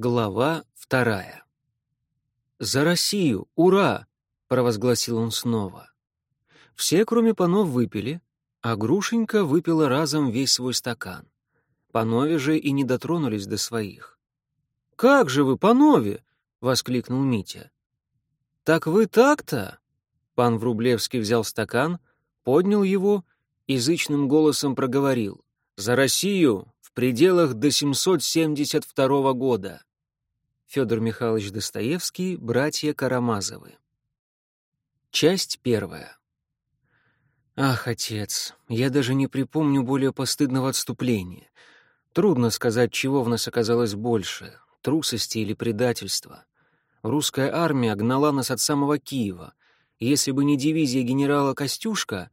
Глава вторая. «За Россию! Ура!» — провозгласил он снова. Все, кроме панов, выпили, а Грушенька выпила разом весь свой стакан. Панове же и не дотронулись до своих. «Как же вы, панове!» — воскликнул Митя. «Так вы так-то?» Пан Врублевский взял стакан, поднял его и зычным голосом проговорил. «За Россию! пределах до 772 года. Федор Михайлович Достоевский, братья Карамазовы. Часть первая. Ах, отец, я даже не припомню более постыдного отступления. Трудно сказать, чего в нас оказалось больше — трусости или предательства. Русская армия гнала нас от самого Киева. Если бы не дивизия генерала Костюшка,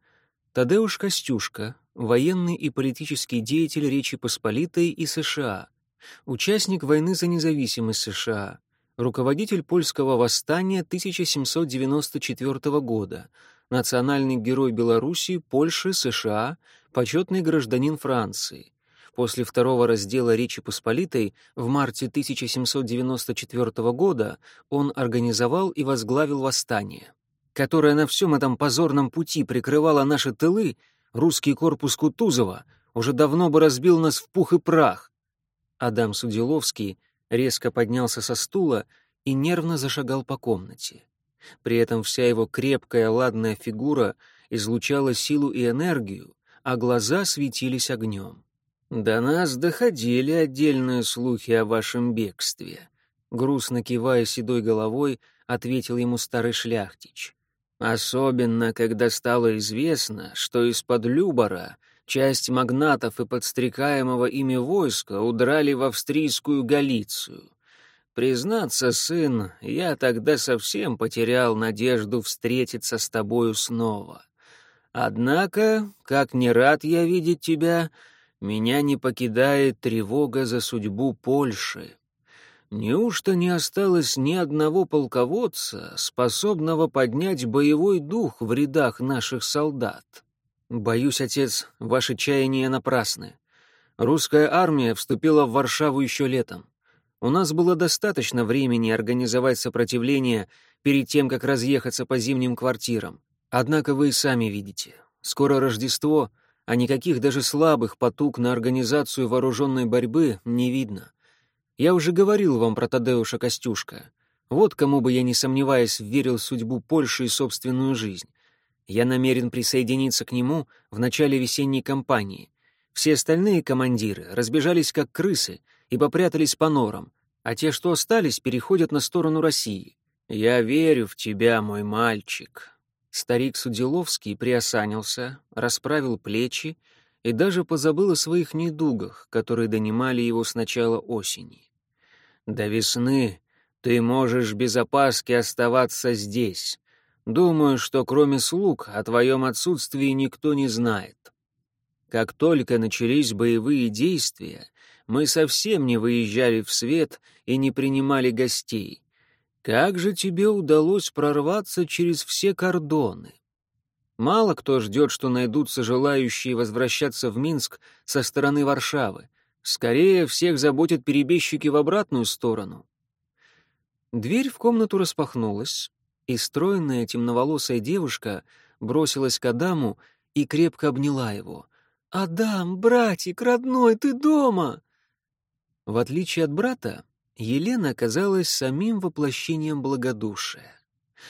Тадеуш Костюшка, военный и политический деятель Речи Посполитой и США, участник войны за независимость США, руководитель польского восстания 1794 года, национальный герой Белоруссии, Польши, США, почетный гражданин Франции. После второго раздела Речи Посполитой в марте 1794 года он организовал и возглавил восстание, которое на всем этом позорном пути прикрывало наши тылы Русский корпус Кутузова уже давно бы разбил нас в пух и прах. Адам Судиловский резко поднялся со стула и нервно зашагал по комнате. При этом вся его крепкая, ладная фигура излучала силу и энергию, а глаза светились огнем. «До нас доходили отдельные слухи о вашем бегстве», — грустно кивая седой головой, ответил ему старый шляхтич. Особенно, когда стало известно, что из-под Любора часть магнатов и подстрекаемого ими войска удрали в австрийскую Галицию. Признаться, сын, я тогда совсем потерял надежду встретиться с тобою снова. Однако, как не рад я видеть тебя, меня не покидает тревога за судьбу Польши. Неужто не осталось ни одного полководца, способного поднять боевой дух в рядах наших солдат? Боюсь, отец, ваши чаяния напрасны. Русская армия вступила в Варшаву еще летом. У нас было достаточно времени организовать сопротивление перед тем, как разъехаться по зимним квартирам. Однако вы и сами видите, скоро Рождество, а никаких даже слабых потуг на организацию вооруженной борьбы не видно. Я уже говорил вам про Тадеуша Костюшка. Вот кому бы я, не сомневаясь, верил судьбу Польши и собственную жизнь. Я намерен присоединиться к нему в начале весенней кампании. Все остальные командиры разбежались как крысы и попрятались по норам, а те, что остались, переходят на сторону России. Я верю в тебя, мой мальчик. Старик Судиловский приосанился, расправил плечи и даже позабыл о своих недугах, которые донимали его с начала осени. До весны ты можешь без опаски оставаться здесь. Думаю, что кроме слуг о твоем отсутствии никто не знает. Как только начались боевые действия, мы совсем не выезжали в свет и не принимали гостей. Как же тебе удалось прорваться через все кордоны? Мало кто ждет, что найдутся желающие возвращаться в Минск со стороны Варшавы. Скорее всех заботят перебежчики в обратную сторону. Дверь в комнату распахнулась, и стройная темноволосая девушка бросилась к Адаму и крепко обняла его. «Адам, братик, родной, ты дома!» В отличие от брата, Елена оказалась самим воплощением благодушия.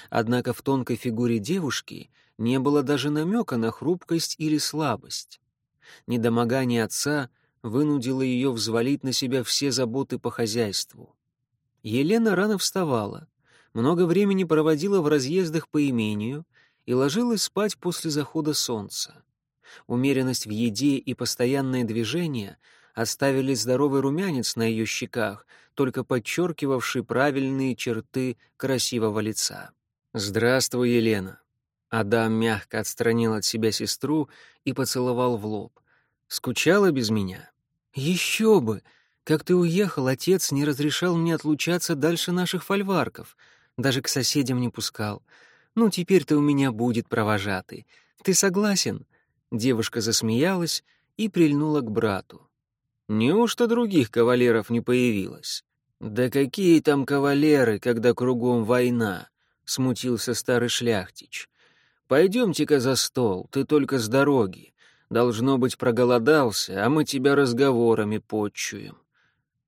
Однако в тонкой фигуре девушки не было даже намека на хрупкость или слабость. Недомогание отца — вынудила ее взвалить на себя все заботы по хозяйству. Елена рано вставала, много времени проводила в разъездах по имению и ложилась спать после захода солнца. Умеренность в еде и постоянное движение оставили здоровый румянец на ее щеках, только подчеркивавший правильные черты красивого лица. «Здравствуй, Елена!» Адам мягко отстранил от себя сестру и поцеловал в лоб. «Скучала без меня?» «Еще бы! Как ты уехал, отец не разрешал мне отлучаться дальше наших фольварков, даже к соседям не пускал. Ну, теперь-то у меня будет провожатый. Ты согласен?» Девушка засмеялась и прильнула к брату. «Неужто других кавалеров не появилось?» «Да какие там кавалеры, когда кругом война?» — смутился старый шляхтич. «Пойдемте-ка за стол, ты только с дороги. Должно быть, проголодался, а мы тебя разговорами подчуем».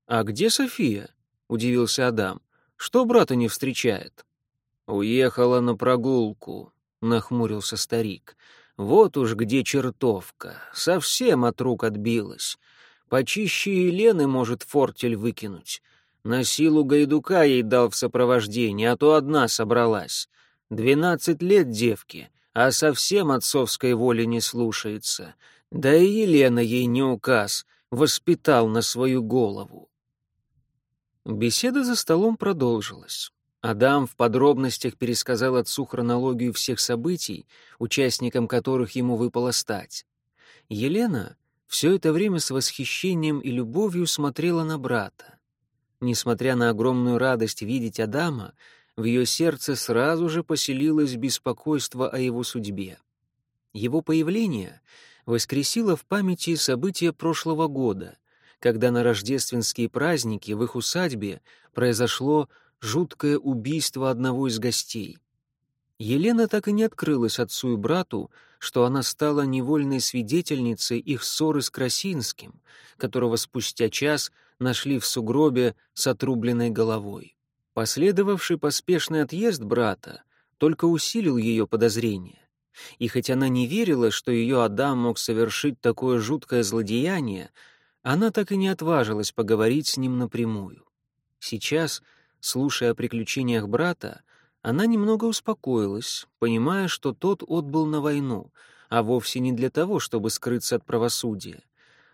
«А где София?» — удивился Адам. «Что брата не встречает?» «Уехала на прогулку», — нахмурился старик. «Вот уж где чертовка. Совсем от рук отбилась. Почище Елены может фортель выкинуть. На силу гайдука ей дал в сопровождении, а то одна собралась. Двенадцать лет девке, а совсем отцовской воли не слушается. Да и Елена ей не указ, воспитал на свою голову. Беседа за столом продолжилась. Адам в подробностях пересказал отцу хронологию всех событий, участником которых ему выпало стать. Елена все это время с восхищением и любовью смотрела на брата. Несмотря на огромную радость видеть Адама, в ее сердце сразу же поселилось беспокойство о его судьбе. Его появление воскресило в памяти события прошлого года, когда на рождественские праздники в их усадьбе произошло жуткое убийство одного из гостей. Елена так и не открылась отцу и брату, что она стала невольной свидетельницей их ссоры с Красинским, которого спустя час нашли в сугробе с отрубленной головой. Последовавший поспешный отъезд брата только усилил ее подозрения. И хоть она не верила, что ее Адам мог совершить такое жуткое злодеяние, она так и не отважилась поговорить с ним напрямую. Сейчас, слушая о приключениях брата, она немного успокоилась, понимая, что тот отбыл на войну, а вовсе не для того, чтобы скрыться от правосудия.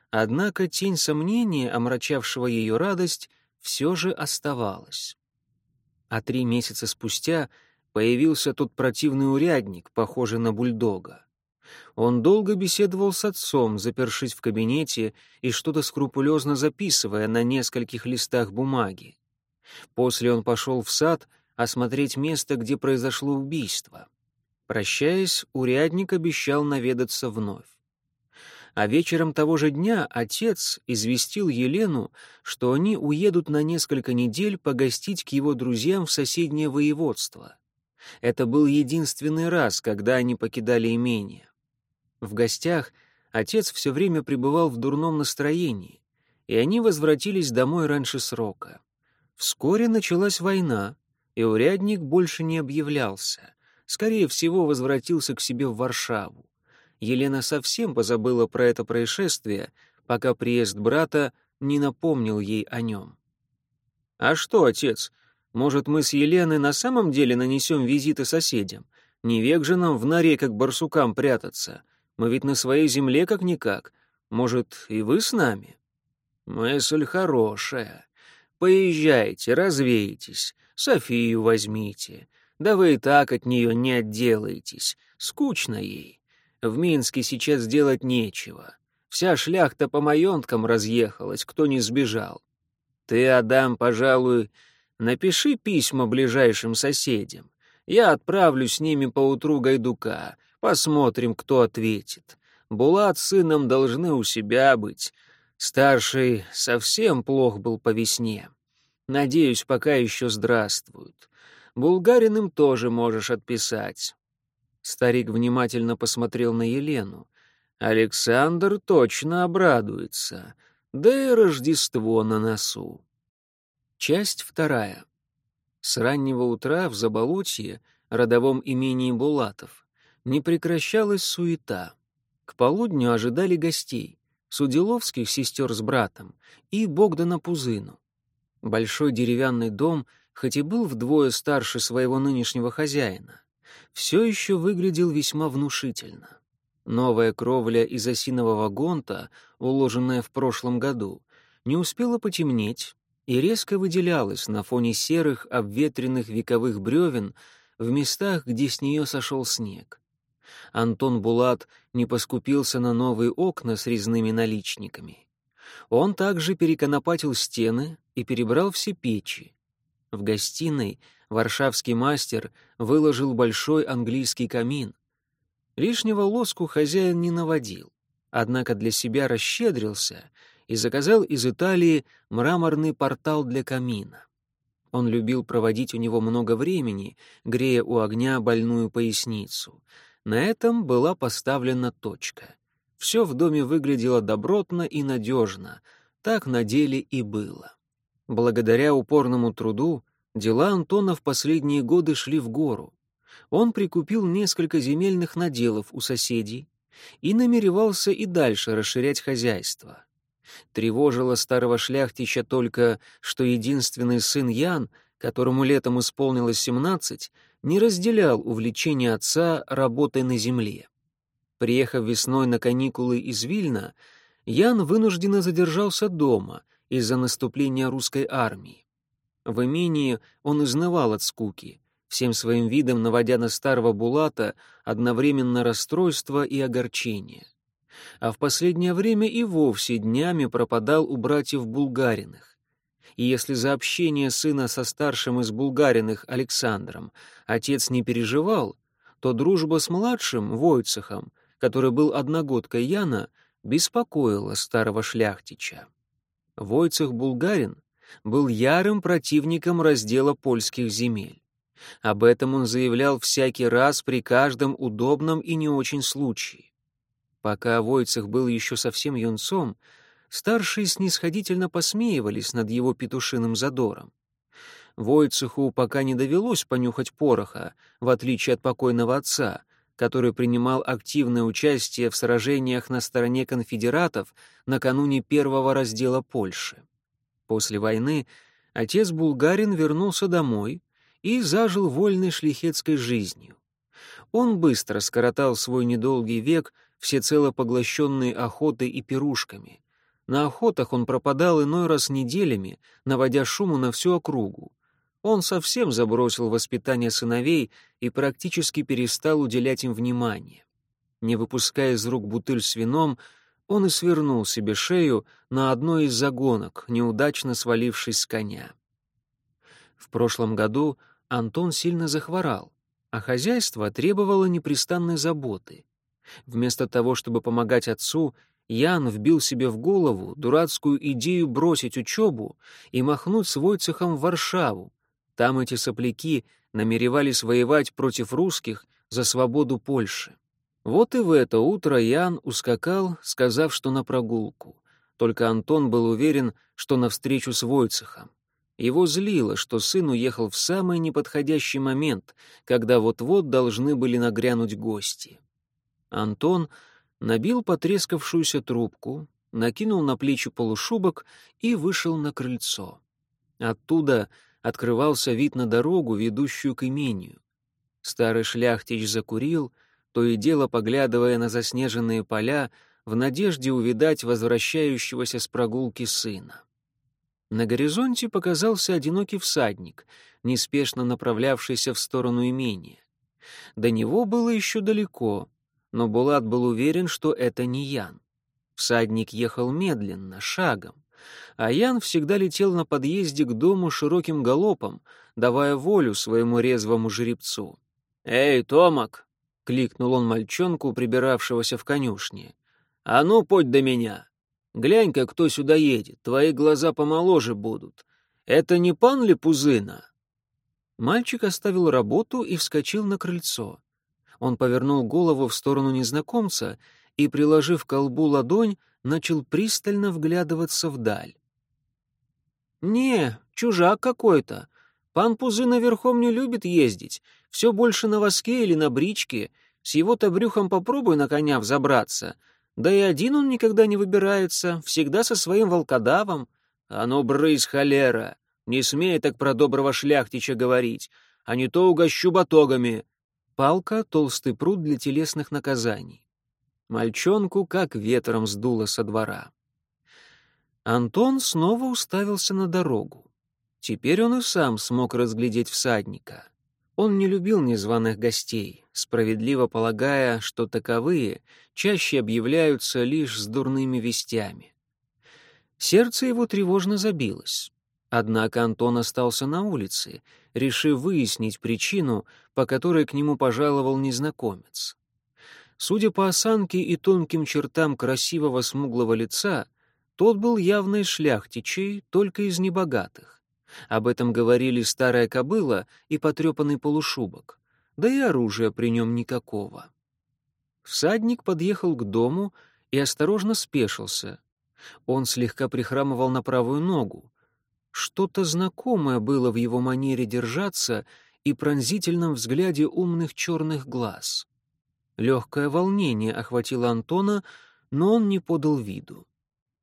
Однако тень сомнения, омрачавшего ее радость, все же оставалась. А три месяца спустя появился тот противный урядник, похожий на бульдога. Он долго беседовал с отцом, запершись в кабинете и что-то скрупулезно записывая на нескольких листах бумаги. После он пошел в сад — осмотреть место, где произошло убийство. Прощаясь, урядник обещал наведаться вновь. А вечером того же дня отец известил Елену, что они уедут на несколько недель погостить к его друзьям в соседнее воеводство. Это был единственный раз, когда они покидали имение. В гостях отец все время пребывал в дурном настроении, и они возвратились домой раньше срока. Вскоре началась война, и урядник больше не объявлялся. Скорее всего, возвратился к себе в Варшаву. Елена совсем позабыла про это происшествие, пока приезд брата не напомнил ей о нем. «А что, отец, может, мы с Еленой на самом деле нанесем визиты соседям? Не век же нам в норе, как барсукам, прятаться. Мы ведь на своей земле как-никак. Может, и вы с нами?» «Мысль хорошая. Поезжайте, развейтесь. Софию возьмите. Да вы и так от нее не отделаетесь. Скучно ей. В Минске сейчас делать нечего. Вся шляхта по маёнткам разъехалась, кто не сбежал. Ты, Адам, пожалуй, напиши письма ближайшим соседям. Я отправлю с ними поутру гайдука. Посмотрим, кто ответит. Булат с сыном должны у себя быть. Старший совсем плох был по весне. Надеюсь, пока еще здравствуют. Булгарин им тоже можешь отписать». Старик внимательно посмотрел на Елену. «Александр точно обрадуется. Да и Рождество на носу». Часть вторая. С раннего утра в Заболотье, родовом имении Булатов, не прекращалась суета. К полудню ожидали гостей — Судиловских сестер с братом и Богдана Пузыну. Большой деревянный дом, хоть и был вдвое старше своего нынешнего хозяина, все еще выглядел весьма внушительно. Новая кровля из осинового гонта, уложенная в прошлом году, не успела потемнеть и резко выделялась на фоне серых, обветренных вековых бревен в местах, где с нее сошел снег. Антон Булат не поскупился на новые окна с резными наличниками. Он также переконопатил стены и перебрал все печи. В гостиной варшавский мастер выложил большой английский камин. Лишнего лоску хозяин не наводил, однако для себя расщедрился и заказал из Италии мраморный портал для камина. Он любил проводить у него много времени, грея у огня больную поясницу. На этом была поставлена точка. Все в доме выглядело добротно и надежно. Так на деле и было. Благодаря упорному труду дела Антона в последние годы шли в гору. Он прикупил несколько земельных наделов у соседей и намеревался и дальше расширять хозяйство. Тревожило старого шляхтича только, что единственный сын Ян, которому летом исполнилось семнадцать, не разделял увлечение отца работой на земле. Приехав весной на каникулы из Вильна, Ян вынужденно задержался дома из-за наступления русской армии. В имении он изнывал от скуки, всем своим видом наводя на старого Булата одновременно расстройство и огорчение а в последнее время и вовсе днями пропадал у братьев Булгариных. И если за общение сына со старшим из Булгариных Александром отец не переживал, то дружба с младшим, Войцехом, который был одногодкой Яна, беспокоила старого шляхтича. Войцех Булгарин был ярым противником раздела польских земель. Об этом он заявлял всякий раз при каждом удобном и не очень случае. Пока Войцех был еще совсем юнцом, старшие снисходительно посмеивались над его петушиным задором. Войцеху пока не довелось понюхать пороха, в отличие от покойного отца, который принимал активное участие в сражениях на стороне конфедератов накануне первого раздела Польши. После войны отец Булгарин вернулся домой и зажил вольной шлихетской жизнью. Он быстро скоротал свой недолгий век всецело поглощенный охотой и пирушками. На охотах он пропадал иной раз неделями, наводя шуму на всю округу. Он совсем забросил воспитание сыновей и практически перестал уделять им внимание. Не выпуская из рук бутыль с вином, он и свернул себе шею на одной из загонок, неудачно свалившись с коня. В прошлом году Антон сильно захворал, а хозяйство требовало непрестанной заботы. Вместо того, чтобы помогать отцу, Ян вбил себе в голову дурацкую идею бросить учебу и махнуть с Войцехом в Варшаву. Там эти сопляки намеревались воевать против русских за свободу Польши. Вот и в это утро Ян ускакал, сказав, что на прогулку. Только Антон был уверен, что на встречу с Войцехом. Его злило, что сын уехал в самый неподходящий момент, когда вот-вот должны были нагрянуть гости. Антон набил потрескавшуюся трубку, накинул на плечи полушубок и вышел на крыльцо. Оттуда открывался вид на дорогу, ведущую к имению. Старый шляхтич закурил, то и дело поглядывая на заснеженные поля, в надежде увидать возвращающегося с прогулки сына. На горизонте показался одинокий всадник, неспешно направлявшийся в сторону имения. До него было еще далеко, но Булат был уверен, что это не Ян. Всадник ехал медленно, шагом, а Ян всегда летел на подъезде к дому широким галопом, давая волю своему резвому жеребцу. «Эй, Томак!» — кликнул он мальчонку, прибиравшегося в конюшне. «А ну, подь до меня! Глянь-ка, кто сюда едет, твои глаза помоложе будут. Это не пан ли Пузына?» Мальчик оставил работу и вскочил на крыльцо. Он повернул голову в сторону незнакомца и, приложив к колбу ладонь, начал пристально вглядываться вдаль. «Не, чужак какой-то. Пан Пузына верхом не любит ездить. Все больше на воске или на бричке. С его-то брюхом попробуй на коня взобраться. Да и один он никогда не выбирается, всегда со своим волкодавом. А ну, брысь, холера! Не смей так про доброго шляхтича говорить, а не то угощу батогами. Палка — толстый пруд для телесных наказаний. Мальчонку как ветром сдуло со двора. Антон снова уставился на дорогу. Теперь он и сам смог разглядеть всадника. Он не любил незваных гостей, справедливо полагая, что таковые чаще объявляются лишь с дурными вестями. Сердце его тревожно забилось. Однако Антон остался на улице, решив выяснить причину, по которой к нему пожаловал незнакомец. Судя по осанке и тонким чертам красивого смуглого лица, Тот был явно шляхтичей, только из небогатых. Об этом говорили старая кобыла и потрепанный полушубок. Да и оружия при нем никакого. Всадник подъехал к дому и осторожно спешился. Он слегка прихрамывал на правую ногу. Что-то знакомое было в его манере держаться и пронзительном взгляде умных черных глаз. Легкое волнение охватило Антона, но он не подал виду.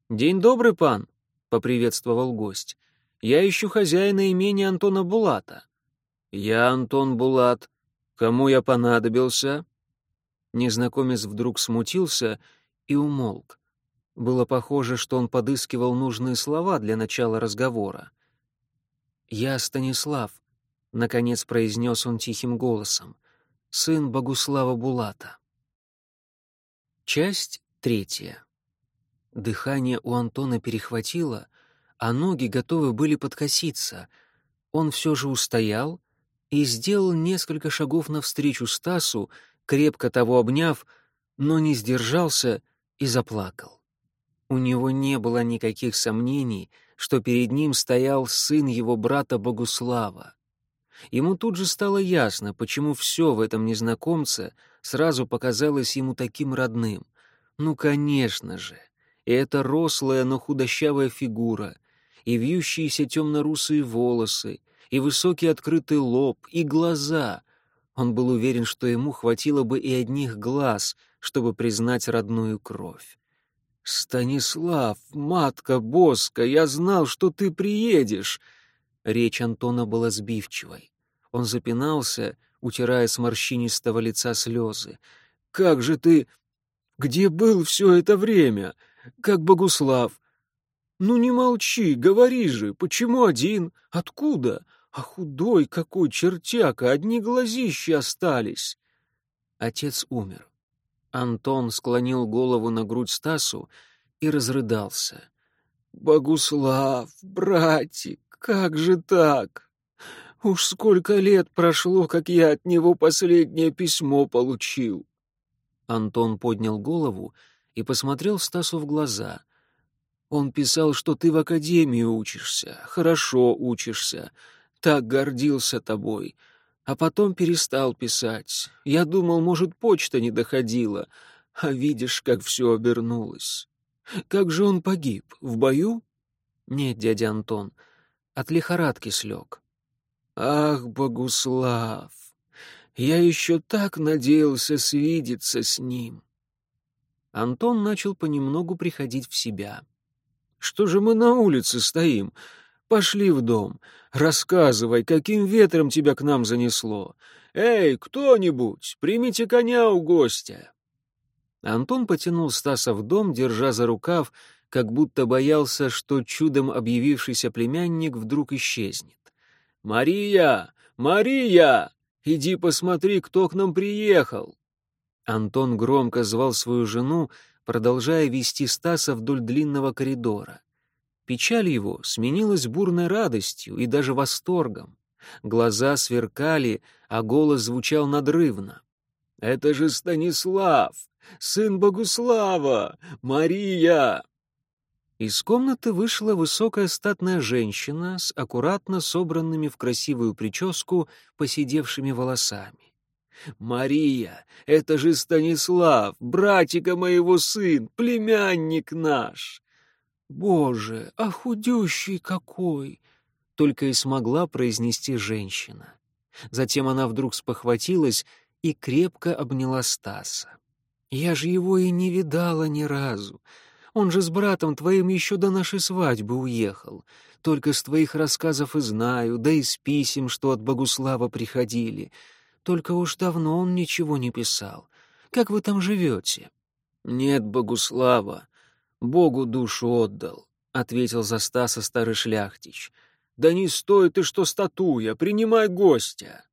«День добрый, пан!» — поприветствовал гость. «Я ищу хозяина имени Антона Булата». «Я Антон Булат. Кому я понадобился?» Незнакомец вдруг смутился и умолк. Было похоже, что он подыскивал нужные слова для начала разговора. «Я Станислав», — наконец произнес он тихим голосом, — «сын Богуслава Булата». Часть третья. Дыхание у Антона перехватило, а ноги готовы были подкоситься. Он все же устоял и сделал несколько шагов навстречу Стасу, крепко того обняв, но не сдержался и заплакал. У него не было никаких сомнений, что перед ним стоял сын его брата Богуслава. Ему тут же стало ясно, почему все в этом незнакомце сразу показалось ему таким родным. Ну, конечно же, и эта рослая, но худощавая фигура, и вьющиеся темно-русые волосы, и высокий открытый лоб, и глаза. Он был уверен, что ему хватило бы и одних глаз, чтобы признать родную кровь. «Станислав, матка Боска, я знал, что ты приедешь!» Речь Антона была сбивчивой. Он запинался, утирая с морщинистого лица слезы. «Как же ты... Где был все это время? как Богуслав. Ну не молчи, говори же, почему один? Откуда? А худой какой чертяка, одни глазищи остались. Отец умер. Антон склонил голову на грудь Стасу и разрыдался. «Богуслав, братик, как же так? Уж сколько лет прошло, как я от него последнее письмо получил!» Антон поднял голову и посмотрел Стасу в глаза. «Он писал, что ты в академии учишься, хорошо учишься, так гордился тобой, а потом перестал писать. Я думал, может, почта не доходила, а видишь, как все обернулось. Как же он погиб? В бою?» «Нет, дядя Антон, от лихорадки слег». «Ах, Богуслав, я еще так надеялся свидеться с ним». Антон начал понемногу приходить в себя. «Что же мы на улице стоим? Пошли в дом. Рассказывай, каким ветром тебя к нам занесло. Эй, кто-нибудь, примите коня у гостя!» Антон потянул Стаса в дом, держа за рукав, как будто боялся, что чудом объявившийся племянник вдруг исчезнет. «Мария! Мария! Иди посмотри, кто к нам приехал!» Антон громко звал свою жену, продолжая вести Стаса вдоль длинного коридора. Печаль его сменилась бурной радостью и даже восторгом. Глаза сверкали, а голос звучал надрывно. «Это же Станислав, сын Богуслава, Мария!» Из комнаты вышла высокая статная женщина с аккуратно собранными в красивую прическу посидевшими волосами. «Мария, это же Станислав, братика моего сын, племянник наш!» «Боже, а какой!» — только и смогла произнести женщина. Затем она вдруг спохватилась и крепко обняла Стаса. «Я же его и не видала ни разу. Он же с братом твоим еще до нашей свадьбы уехал. Только с твоих рассказов и знаю, да и с писем, что от Богуслава приходили. Только уж давно он ничего не писал. Как вы там живете?» «Нет, Богуслава, Богу душу отдал», — ответил за Стаса старый шляхтич. «Да не стоит и что статуя, принимай гостя».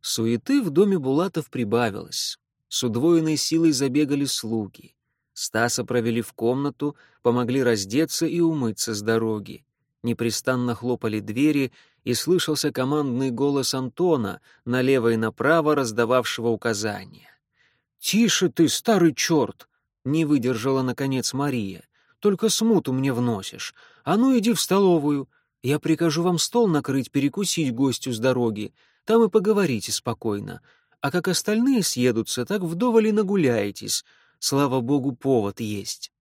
Суеты в доме Булатов прибавилось. С удвоенной силой забегали слуги. Стаса провели в комнату, помогли раздеться и умыться с дороги. Непрестанно хлопали двери, и слышался командный голос Антона, налево и направо раздававшего указания. «Тише ты, старый черт!» — не выдержала, наконец, Мария. только смуту мне вносишь. А ну иди в столовую. Я прикажу вам стол накрыть, перекусить гостю с дороги. Там и поговорите спокойно. А как остальные съедутся, так вдоволь и нагуляетесь. Слава богу, повод есть».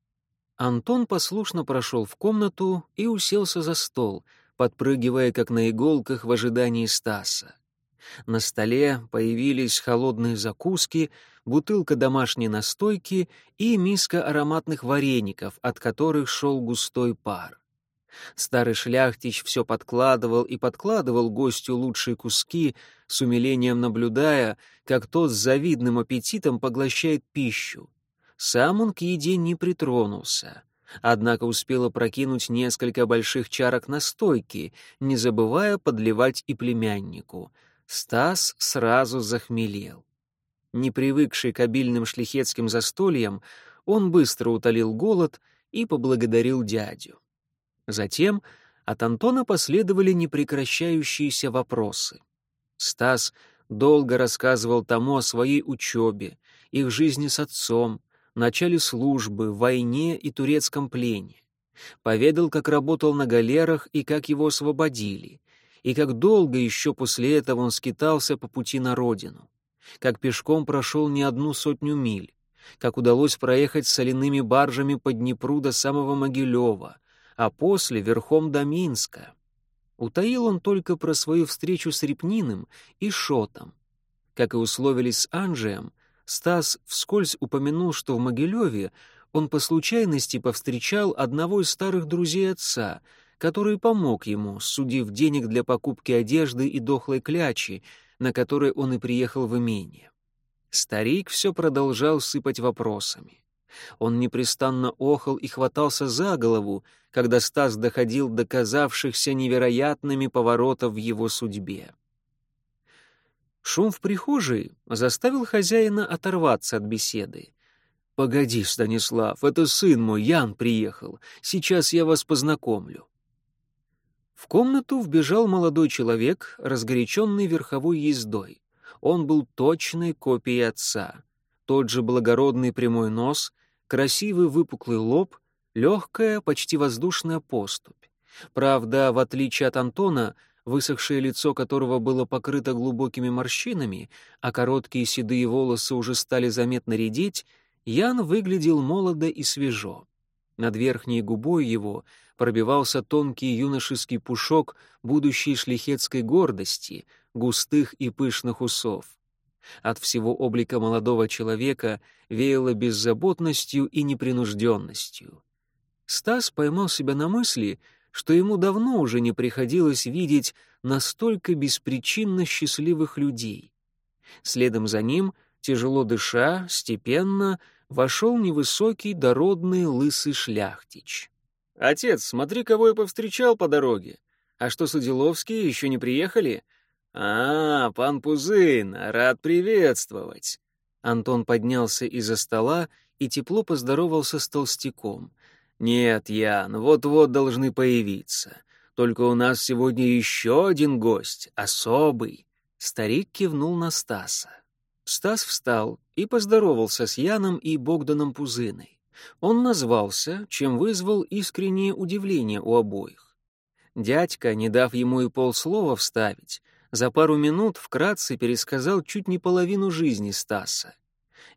Антон послушно прошел в комнату и уселся за стол, подпрыгивая, как на иголках, в ожидании Стаса. На столе появились холодные закуски, бутылка домашней настойки и миска ароматных вареников, от которых шел густой пар. Старый шляхтич все подкладывал и подкладывал гостю лучшие куски, с умилением наблюдая, как тот с завидным аппетитом поглощает пищу. Сам он к еде не притронулся, однако успел опрокинуть несколько больших чарок настойки, не забывая подливать и племяннику — Стас сразу захмелел. Не привыкший к обильным шлихетским застольям, он быстро утолил голод и поблагодарил дядю. Затем от Антона последовали непрекращающиеся вопросы. Стас долго рассказывал тому о своей учебе, их жизни с отцом, начале службы, войне и турецком плене. Поведал, как работал на галерах и как его освободили, и как долго еще после этого он скитался по пути на родину, как пешком прошел не одну сотню миль, как удалось проехать соляными баржами по Днепру до самого Могилева, а после верхом до Минска. Утаил он только про свою встречу с Репниным и Шотом. Как и условились с Анжеем, Стас вскользь упомянул, что в Могилеве он по случайности повстречал одного из старых друзей отца — который помог ему, судив денег для покупки одежды и дохлой клячи, на которой он и приехал в имение. Старик все продолжал сыпать вопросами. Он непрестанно охал и хватался за голову, когда Стас доходил до казавшихся невероятными поворотов в его судьбе. Шум в прихожей заставил хозяина оторваться от беседы. «Погоди, Станислав, это сын мой, Ян, приехал. Сейчас я вас познакомлю». В комнату вбежал молодой человек, разгоряченный верховой ездой. Он был точной копией отца. Тот же благородный прямой нос, красивый выпуклый лоб, легкая, почти воздушная поступь. Правда, в отличие от Антона, высохшее лицо которого было покрыто глубокими морщинами, а короткие седые волосы уже стали заметно редеть, Ян выглядел молодо и свежо. Над верхней губой его пробивался тонкий юношеский пушок будущей шлихетской гордости, густых и пышных усов. От всего облика молодого человека веяло беззаботностью и непринужденностью. Стас поймал себя на мысли, что ему давно уже не приходилось видеть настолько беспричинно счастливых людей. Следом за ним, тяжело дыша, степенно, вошел невысокий, дородный, лысый шляхтич. «Отец, смотри, кого я повстречал по дороге. А что, Садиловские еще не приехали?» «А, пан Пузын, рад приветствовать!» Антон поднялся из-за стола и тепло поздоровался с толстяком. «Нет, Ян, вот-вот должны появиться. Только у нас сегодня еще один гость, особый». Старик кивнул на Стаса. Стас встал и поздоровался с Яном и Богданом Пузыной. Он назвался, чем вызвал искреннее удивление у обоих. Дядька, не дав ему и полслова вставить, за пару минут вкратце пересказал чуть не половину жизни Стаса.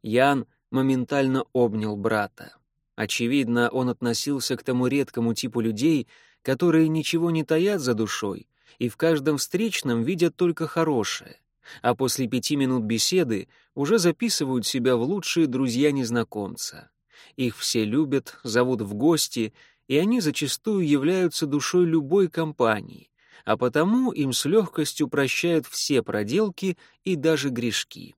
Ян моментально обнял брата. Очевидно, он относился к тому редкому типу людей, которые ничего не таят за душой и в каждом встречном видят только хорошее — а после пяти минут беседы уже записывают себя в лучшие друзья незнакомца. Их все любят, зовут в гости, и они зачастую являются душой любой компании, а потому им с легкостью прощают все проделки и даже грешки.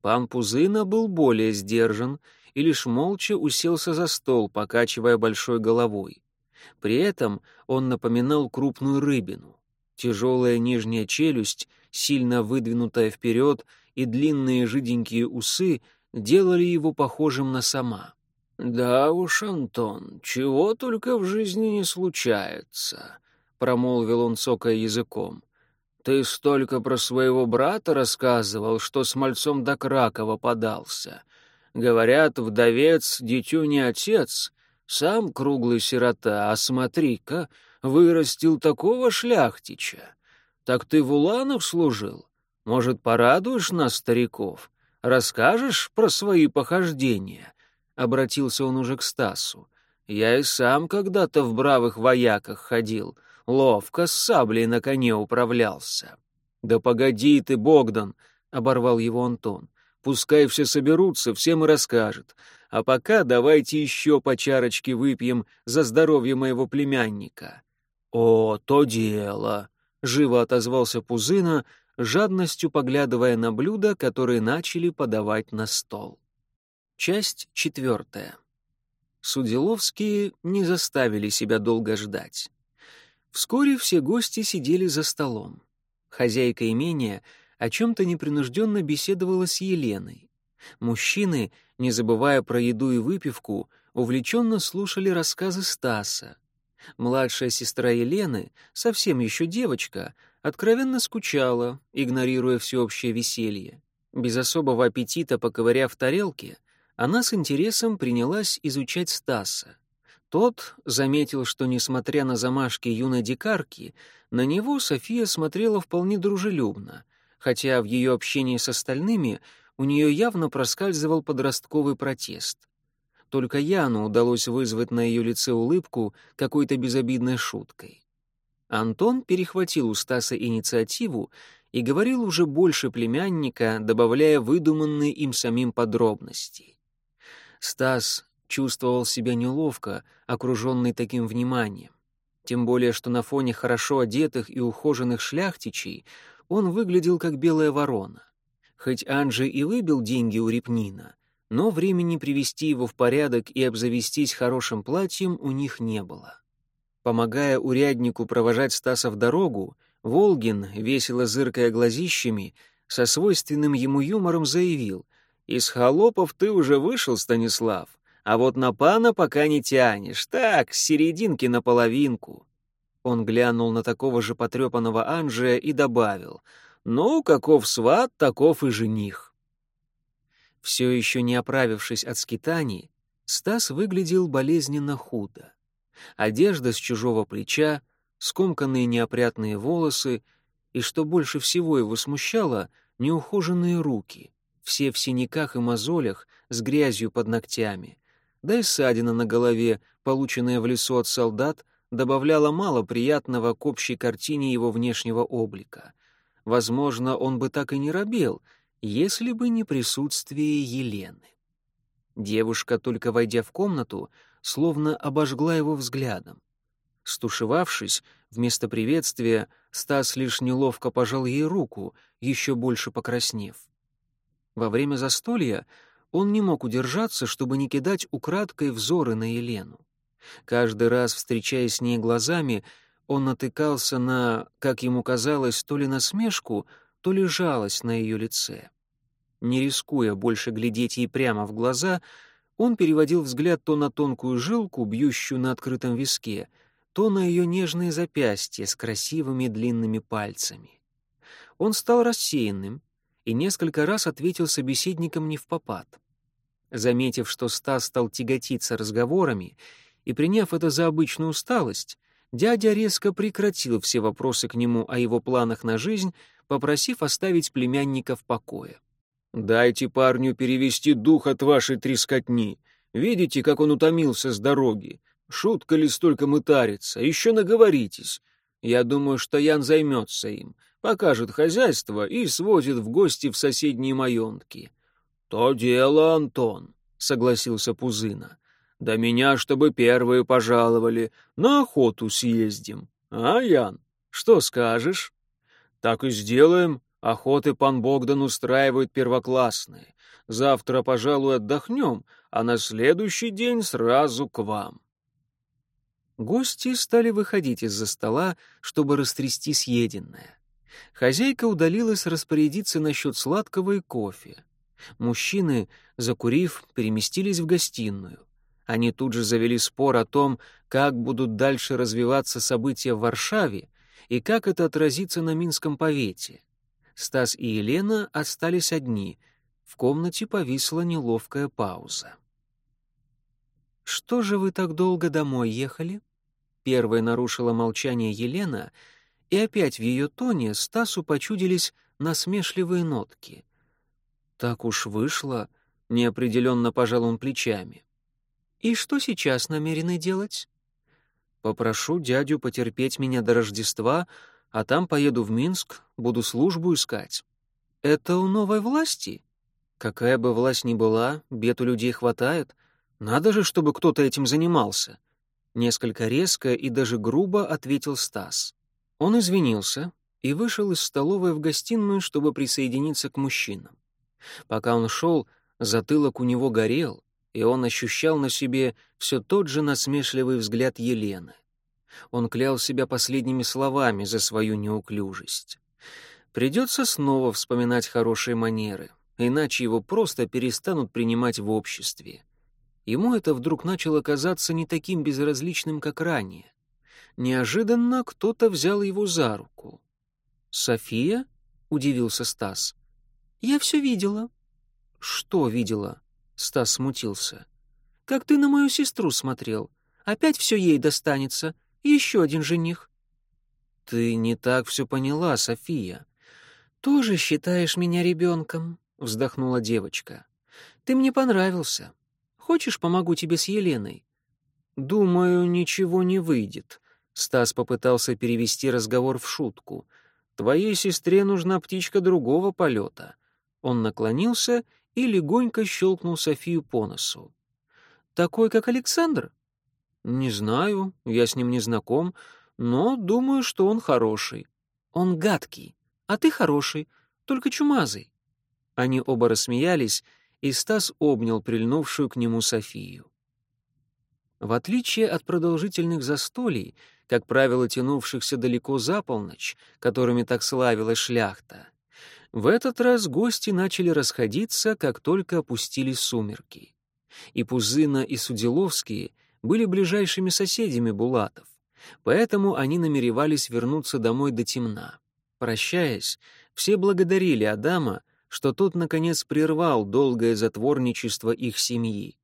Пан Пузына был более сдержан и лишь молча уселся за стол, покачивая большой головой. При этом он напоминал крупную рыбину. Тяжелая нижняя челюсть — сильно выдвинутая вперед, и длинные жиденькие усы делали его похожим на сама. «Да уж, Антон, чего только в жизни не случается», — промолвил он, цокая языком. «Ты столько про своего брата рассказывал, что с мальцом до Кракова подался. Говорят, вдовец, дитю не отец, Сам круглый сирота, а смотри-ка, вырастил такого шляхтича. Так ты в Уланах служил? Может, порадуешь нас, стариков? Расскажешь про свои похождения?» Обратился он уже к Стасу. «Я и сам когда-то в бравых вояках ходил, ловко с саблей на коне управлялся». «Да погоди ты, Богдан!» — оборвал его Антон. «Пускай все соберутся, всем и расскажет. А пока давайте еще по чарочке выпьем за здоровье моего племянника». «О, то дело!» — живо отозвался Пузына, жадностью поглядывая на блюда, которые начали подавать на стол. Часть четвертая. Судиловские не заставили себя долго ждать. Вскоре все гости сидели за столом. Хозяйка имения о чем-то непринужденно беседовала с Еленой. Мужчины, не забывая про еду и выпивку, увлеченно слушали рассказы Стаса. Младшая сестра Елены, совсем еще девочка, откровенно скучала, игнорируя всеобщее веселье. Без особого аппетита поковыряв в тарелке, она с интересом принялась изучать Стаса. Тот заметил, что, несмотря на замашки юной дикарки, на него София смотрела вполне дружелюбно, хотя в ее общении с остальными у нее явно проскальзывал подростковый протест. Только Яну удалось вызвать на ее лице улыбку какой-то безобидной шуткой. Антон перехватил у Стаса инициативу и говорил уже больше племянника, добавляя выдуманные им самим подробности. Стас чувствовал себя неловко, окруженный таким вниманием. Тем более, что на фоне хорошо одетых и ухоженных шляхтичей он выглядел как белая ворона. Хоть Анджи и выбил деньги у Репнина, но времени привести его в порядок и обзавестись хорошим платьем у них не было. Помогая уряднику провожать Стаса в дорогу, Волгин, весело зыркая глазищами, со свойственным ему юмором заявил «Из холопов ты уже вышел, Станислав, а вот на пана пока не тянешь, так, с серединки на половинку». Он глянул на такого же потрепанного Анжия и добавил «Ну, каков сват, таков и жених». Все еще не оправившись от скитаний, Стас выглядел болезненно худо. Одежда с чужого плеча, скомканные неопрятные волосы и, что больше всего его смущало, неухоженные руки, все в синяках и мозолях, с грязью под ногтями. Да и ссадина на голове, полученная в лесу от солдат, добавляла мало приятного к общей картине его внешнего облика. Возможно, он бы так и не робел, если бы не присутствие Елены. Девушка, только войдя в комнату, словно обожгла его взглядом. Стушевавшись, вместо приветствия Стас лишь неловко пожал ей руку, еще больше покраснев. Во время застолья он не мог удержаться, чтобы не кидать украдкой взоры на Елену. Каждый раз, встречаясь с ней глазами, он натыкался на, как ему казалось, то ли насмешку, то ли жалость на ее лице. Не рискуя больше глядеть ей прямо в глаза, он переводил взгляд то на тонкую жилку, бьющую на открытом виске, то на ее нежные запястья с красивыми длинными пальцами. Он стал рассеянным и несколько раз ответил собеседникам не в попад. Заметив, что Стас стал тяготиться разговорами и приняв это за обычную усталость, дядя резко прекратил все вопросы к нему о его планах на жизнь, попросив оставить племянника в покое. Дайте парню перевести дух от вашей трескотни. Видите, как он утомился с дороги? Шутка ли столько мытарится? Еще наговоритесь. Я думаю, что Ян займется им, покажет хозяйство и свозит в гости в соседние маёнтки. — То дело, Антон, — согласился Пузына. — Да меня, чтобы первые пожаловали, на охоту съездим. А, Ян, что скажешь? — Так и сделаем, Охоты пан Богдан устраивает первоклассные. Завтра, пожалуй, отдохнем, а на следующий день сразу к вам. Гости стали выходить из-за стола, чтобы растрясти съеденное. Хозяйка удалилась распорядиться насчет сладкого и кофе. Мужчины, закурив, переместились в гостиную. Они тут же завели спор о том, как будут дальше развиваться события в Варшаве и как это отразится на Минском повете. Стас и Елена остались одни. В комнате повисла неловкая пауза. «Что же вы так долго домой ехали?» Первой нарушила молчание Елена, и опять в ее тоне Стасу почудились насмешливые нотки. «Так уж вышло», — неопределенно пожал он плечами. «И что сейчас намерены делать?» «Попрошу дядю потерпеть меня до Рождества, а там поеду в Минск, буду службу искать». «Это у новой власти?» «Какая бы власть ни была, бед у людей хватает. Надо же, чтобы кто-то этим занимался». Несколько резко и даже грубо ответил Стас. Он извинился и вышел из столовой в гостиную, чтобы присоединиться к мужчинам. Пока он шел, затылок у него горел, и он ощущал на себе все тот же насмешливый взгляд Елены. Он клял себя последними словами за свою неуклюжесть. Придется снова вспоминать хорошие манеры, иначе его просто перестанут принимать в обществе. Ему это вдруг начало казаться не таким безразличным, как ранее. Неожиданно кто-то взял его за руку. «София?» — удивился Стас. «Я все видела». «Что видела?» — Стас смутился. «Как ты на мою сестру смотрел. Опять все ей достанется. Еще один жених». «Ты не так все поняла, София», «Тоже считаешь меня ребенком?» — вздохнула девочка. «Ты мне понравился. Хочешь, помогу тебе с Еленой?» «Думаю, ничего не выйдет», — Стас попытался перевести разговор в шутку. «Твоей сестре нужна птичка другого полета». Он наклонился и легонько щелкнул Софию по носу. «Такой, как Александр?» «Не знаю, я с ним не знаком, но думаю, что он хороший. Он гадкий, а ты хороший, только чумазый». Они оба рассмеялись, и Стас обнял прильнувшую к нему Софию. В отличие от продолжительных застолий, как правило, тянувшихся далеко за полночь, которыми так славилась шляхта, в этот раз гости начали расходиться, как только опустились сумерки. И Пузына, и Судиловские были ближайшими соседями Булатов, поэтому они намеревались вернуться домой до темна. Прощаясь, все благодарили Адама, что тот, наконец, прервал долгое затворничество их семьи.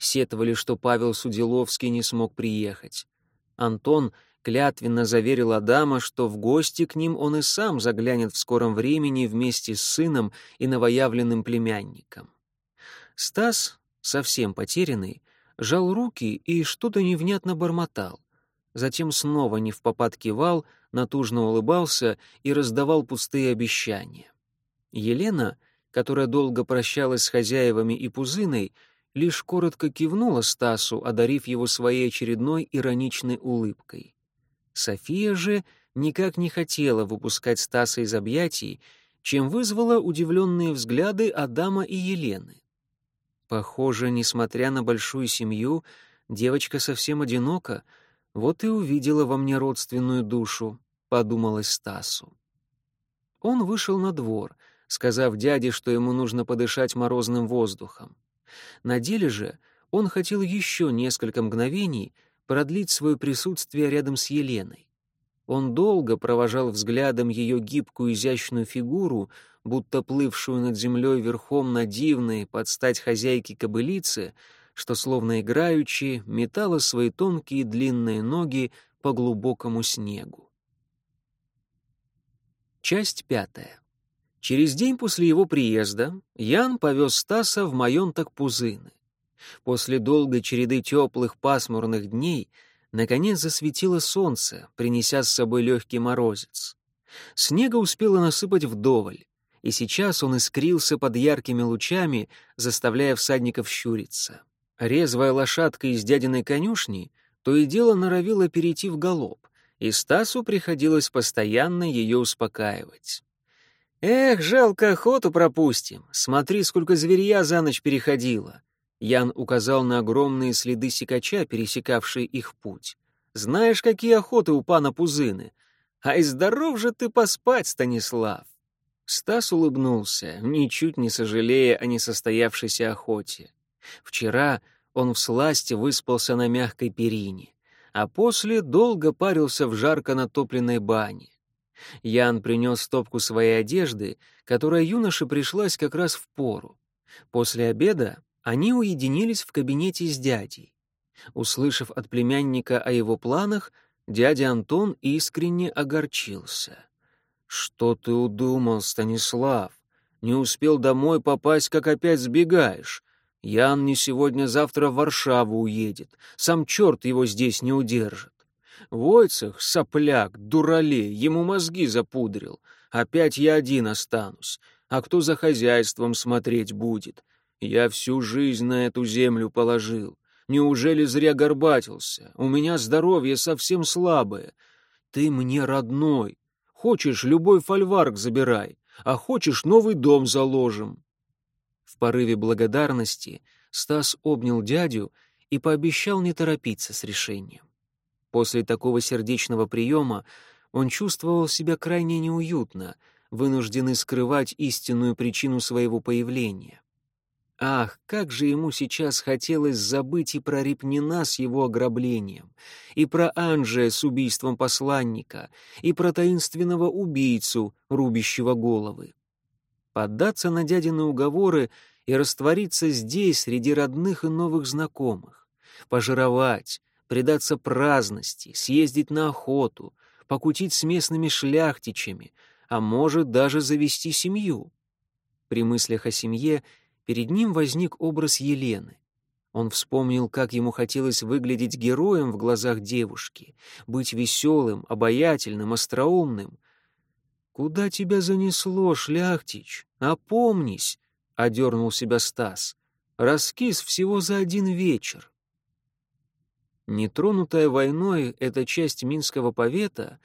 Сетовали, что Павел Судиловский не смог приехать. Антон клятвенно заверил Адама, что в гости к ним он и сам заглянет в скором времени вместе с сыном и новоявленным племянником. Стас, совсем потерянный, жал руки и что-то невнятно бормотал. Затем снова не в попад кивал, натужно улыбался и раздавал пустые обещания. Елена, которая долго прощалась с хозяевами и Пузыной, лишь коротко кивнула Стасу, одарив его своей очередной ироничной улыбкой. София же никак не хотела выпускать Стаса из объятий, чем вызвала удивленные взгляды Адама и Елены. Похоже, несмотря на большую семью, девочка совсем одинока, вот и увидела во мне родственную душу, подумалось Стасу. Он вышел на двор, сказав дяде, что ему нужно подышать морозным воздухом. На деле же он хотел еще несколько мгновений продлить свое присутствие рядом с Еленой. Он долго провожал взглядом ее гибкую изящную фигуру, будто плывшую над землей верхом на дивной, под стать хозяйке кобылице, что, словно играючи, метала свои тонкие длинные ноги по глубокому снегу. Часть пятая. Через день после его приезда Ян повез Стаса в маёнток Пузыны. После долгой череды теплых пасмурных дней наконец засветило солнце, принеся с собой легкий морозец. Снега успело насыпать вдоволь, и сейчас он искрился под яркими лучами, заставляя всадников щуриться. Резвая лошадка из дядиной конюшни то и дело норовила перейти в галоп, и Стасу приходилось постоянно ее успокаивать. «Эх, жалко, охоту пропустим. Смотри, сколько зверья за ночь переходило». Ян указал на огромные следы сикача, пересекавшие их путь. «Знаешь, какие охоты у пана Пузыны? Ай, здоров же ты поспать, Станислав!» Стас улыбнулся, ничуть не сожалея о несостоявшейся охоте. Вчера он в сласти выспался на мягкой перине а после долго парился в жарко натопленной бане. Ян принес стопку своей одежды, которая юноше пришлась как раз в пору. После обеда они уединились в кабинете с дядей. Услышав от племянника о его планах, дядя Антон искренне огорчился. «Что ты удумал, Станислав? Не успел домой попасть, как опять сбегаешь. Ян не сегодня-завтра в Варшаву уедет. Сам черт его здесь не удержит. Войцех, сопляк, дуралей, ему мозги запудрил. Опять я один останусь. А кто за хозяйством смотреть будет? Я всю жизнь на эту землю положил. Неужели зря горбатился? У меня здоровье совсем слабое. Ты мне родной. Хочешь, любой фольварк забирай, а хочешь, новый дом заложим. В порыве благодарности Стас обнял дядю и пообещал не торопиться с решением. После такого сердечного приема он чувствовал себя крайне неуютно, вынужденный скрывать истинную причину своего появления. Ах, как же ему сейчас хотелось забыть и про Репнина с его ограблением, и про Анжия с убийством посланника, и про таинственного убийцу, рубящего головы поддаться на дядины уговоры и раствориться здесь, среди родных и новых знакомых, пожировать, предаться праздности, съездить на охоту, покутить с местными шляхтичами, а может даже завести семью. При мыслях о семье перед ним возник образ Елены. Он вспомнил, как ему хотелось выглядеть героем в глазах девушки, быть веселым, обаятельным, остроумным, «Куда тебя занесло, шляхтич? Опомнись!» — одернул себя Стас. «Раскис всего за один вечер». Нетронутая войной эта часть Минского повета,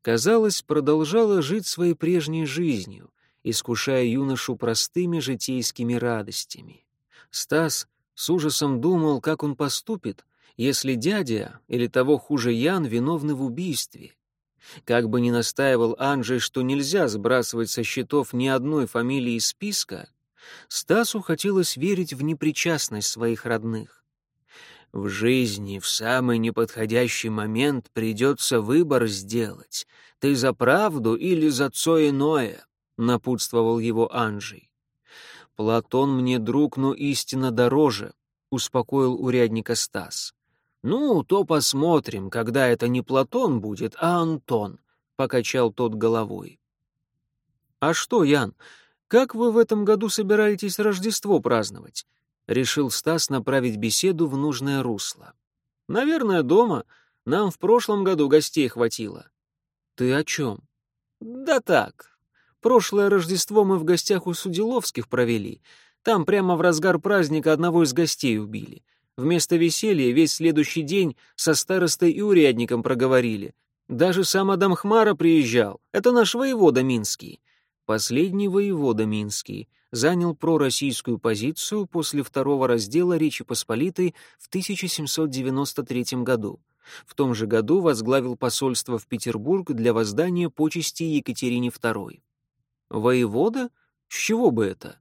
казалось, продолжала жить своей прежней жизнью, искушая юношу простыми житейскими радостями. Стас с ужасом думал, как он поступит, если дядя, или того хуже Ян, виновны в убийстве, как бы ни настаивал Анджей, что нельзя сбрасывать со счетов ни одной фамилии из списка, Стасу хотелось верить в непричастность своих родных. В жизни в самый неподходящий момент придется выбор сделать. Ты за правду или за цо иное, — напутствовал его Анджей. «Платон мне друг, но истинно дороже», — успокоил урядника Стас. «Ну, то посмотрим, когда это не Платон будет, а Антон», — покачал тот головой. «А что, Ян, как вы в этом году собираетесь Рождество праздновать?» — решил Стас направить беседу в нужное русло. «Наверное, дома. Нам в прошлом году гостей хватило». «Ты о чем?» «Да так. Прошлое Рождество мы в гостях у Судиловских провели. Там прямо в разгар праздника одного из гостей убили. Вместо веселья весь следующий день со старостой и урядником проговорили. Даже сам Адам Хмара приезжал. Это наш воевода Минский. Последний воевода Минский занял пророссийскую позицию после второго раздела Речи Посполитой в 1793 году. В том же году возглавил посольство в Петербург для воздания почести Екатерине II. Воевода? С чего бы это?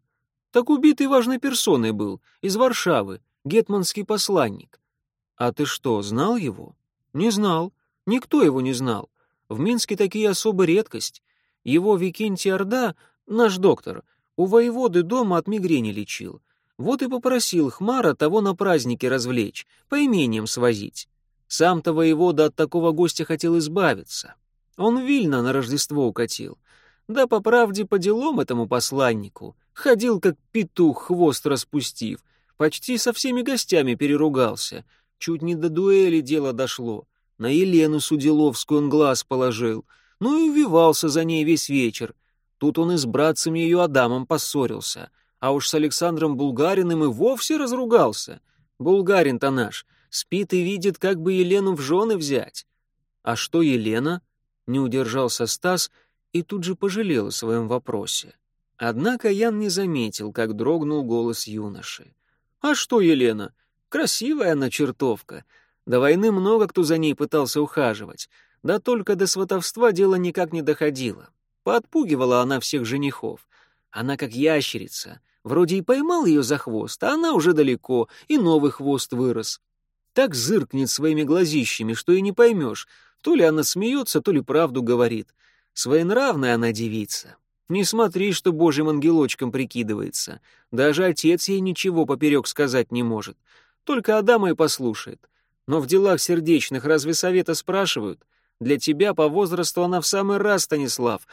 Так убитый важной персоной был, из Варшавы, гетманский посланник. А ты что, знал его? Не знал. Никто его не знал. В Минске такие особо редкость. Его Викентий Орда, наш доктор, у воеводы дома от мигрени лечил. Вот и попросил Хмара того на празднике развлечь, по имениям свозить. Сам-то воевода от такого гостя хотел избавиться. Он Вильно на Рождество укатил. Да по правде по делам этому посланнику. Ходил как петух, хвост распустив — Почти со всеми гостями переругался. Чуть не до дуэли дело дошло. На Елену Судиловскую он глаз положил. Ну и увивался за ней весь вечер. Тут он и с братцем ее Адамом поссорился. А уж с Александром Булгариным и вовсе разругался. Булгарин-то наш. Спит и видит, как бы Елену в жены взять. А что Елена? Не удержался Стас и тут же пожалел о своем вопросе. Однако Ян не заметил, как дрогнул голос юноши. А что Елена? Красивая она чертовка. До войны много кто за ней пытался ухаживать. Да только до сватовства дело никак не доходило. Подпугивала она всех женихов. Она как ящерица. Вроде и поймал ее за хвост, а она уже далеко, и новый хвост вырос. Так зыркнет своими глазищами, что и не поймешь, то ли она смеется, то ли правду говорит. Своенравная она девица. Не смотри, что божьим ангелочком прикидывается. Даже отец ей ничего поперек сказать не может. Только Адама и послушает. Но в делах сердечных разве совета спрашивают? Для тебя по возрасту она в самый раз, Станислав.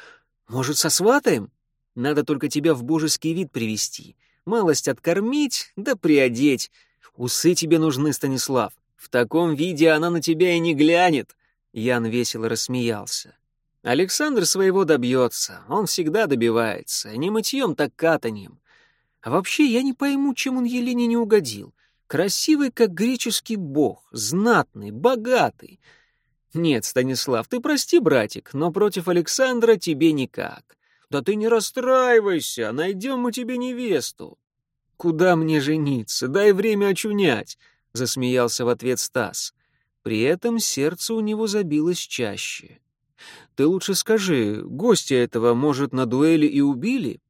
Может, сосватаем? Надо только тебя в божеский вид привести, малость откормить да приодеть. Усы тебе нужны, Станислав. В таком виде она на тебя и не глянет. Ян весело рассмеялся. Александр своего добьется, он всегда добивается, не мытьем, так катанием. А вообще я не пойму, чем он Елене не угодил. Красивый, как греческий бог, знатный, богатый. Нет, Станислав, ты прости, братик, но против Александра тебе никак. Да ты не расстраивайся, найдем мы тебе невесту. Куда мне жениться? Дай время очунять, засмеялся в ответ Стас. При этом сердце у него забилось чаще. Ты лучше скажи, гостя этого, может, на дуэли и убили?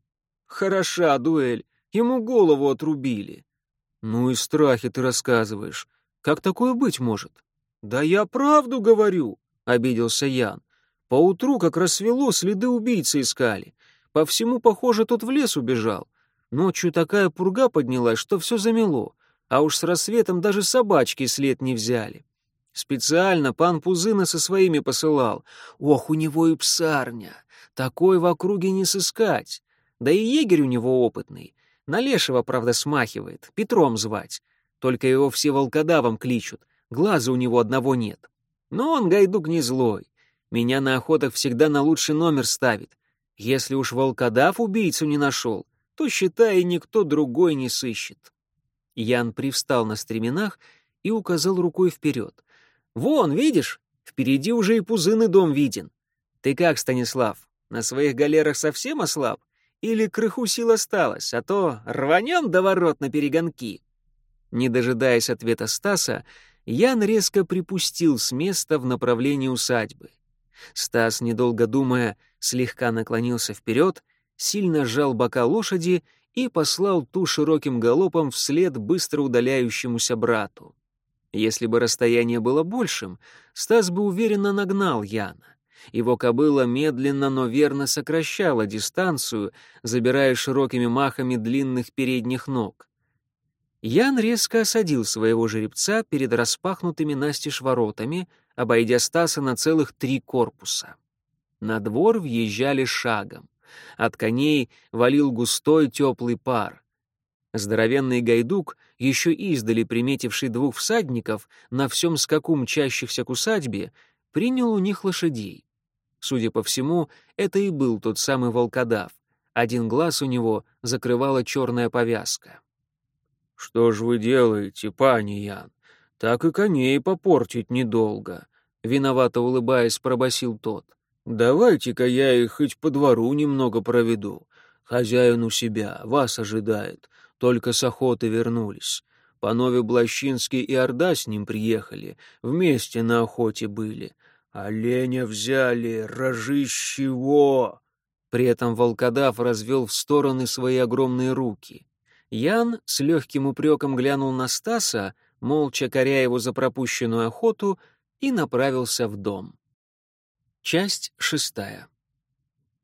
Хороша дуэль, ему голову отрубили. Ну и страхи ты рассказываешь. Как такое быть может? Да я правду говорю, обиделся Ян. Поутру, как рассвело, следы убийцы искали. По всему, похоже, тот в лес убежал. Ночью такая пурга поднялась, что все замело, а уж с рассветом даже собачки след не взяли. Специально пан Пузына со своими посылал. Ох, у него и псарня. Такой в округе не сыскать. Да и егерь у него опытный. На лешего, правда, смахивает. Петром звать. Только его все волкодавом кличут. Глаза у него одного нет. Но он гайдук не злой. Меня на охотах всегда на лучший номер ставит. Если уж волкодав убийцу не нашел, то, считай, никто другой не сыщет. Ян привстал на стременах и указал рукой вперед. Вон, видишь, впереди уже и пузыный дом виден. Ты как, Станислав, на своих галерах совсем ослаб? Или крыху сил осталось, а то рванем до ворот на перегонки?» Не дожидаясь ответа Стаса, Ян резко припустил с места в направлении усадьбы. Стас, недолго думая, слегка наклонился вперед, сильно сжал бока лошади и послал ту широким галопом вслед быстро удаляющемуся брату. Если бы расстояние было большим, Стас бы уверенно нагнал Яна. Его кобыла медленно, но верно сокращала дистанцию, забирая широкими махами длинных передних ног. Ян резко осадил своего жеребца перед распахнутыми настежь воротами, обойдя Стаса на целых три корпуса. На двор въезжали шагом. От коней валил густой теплый пар. Здоровенный гайдук — еще издали приметивший двух всадников, на всем скаку мчащихся к усадьбе, принял у них лошадей. Судя по всему, это и был тот самый волкодав. Один глаз у него закрывала черная повязка. «Что ж вы делаете, пани Ян? Так и коней попортить недолго», — виновато улыбаясь, пробасил тот. «Давайте-ка я их хоть по двору немного проведу. Хозяин у себя, вас ожидает. Только с охоты вернулись. Панове Блащинский и Орда с ним приехали, вместе на охоте были. Оленя взяли, рожищего!» При этом волкодав развел в стороны свои огромные руки. Ян с легким упреком глянул на Стаса, молча коря его за пропущенную охоту, и направился в дом. Часть шестая.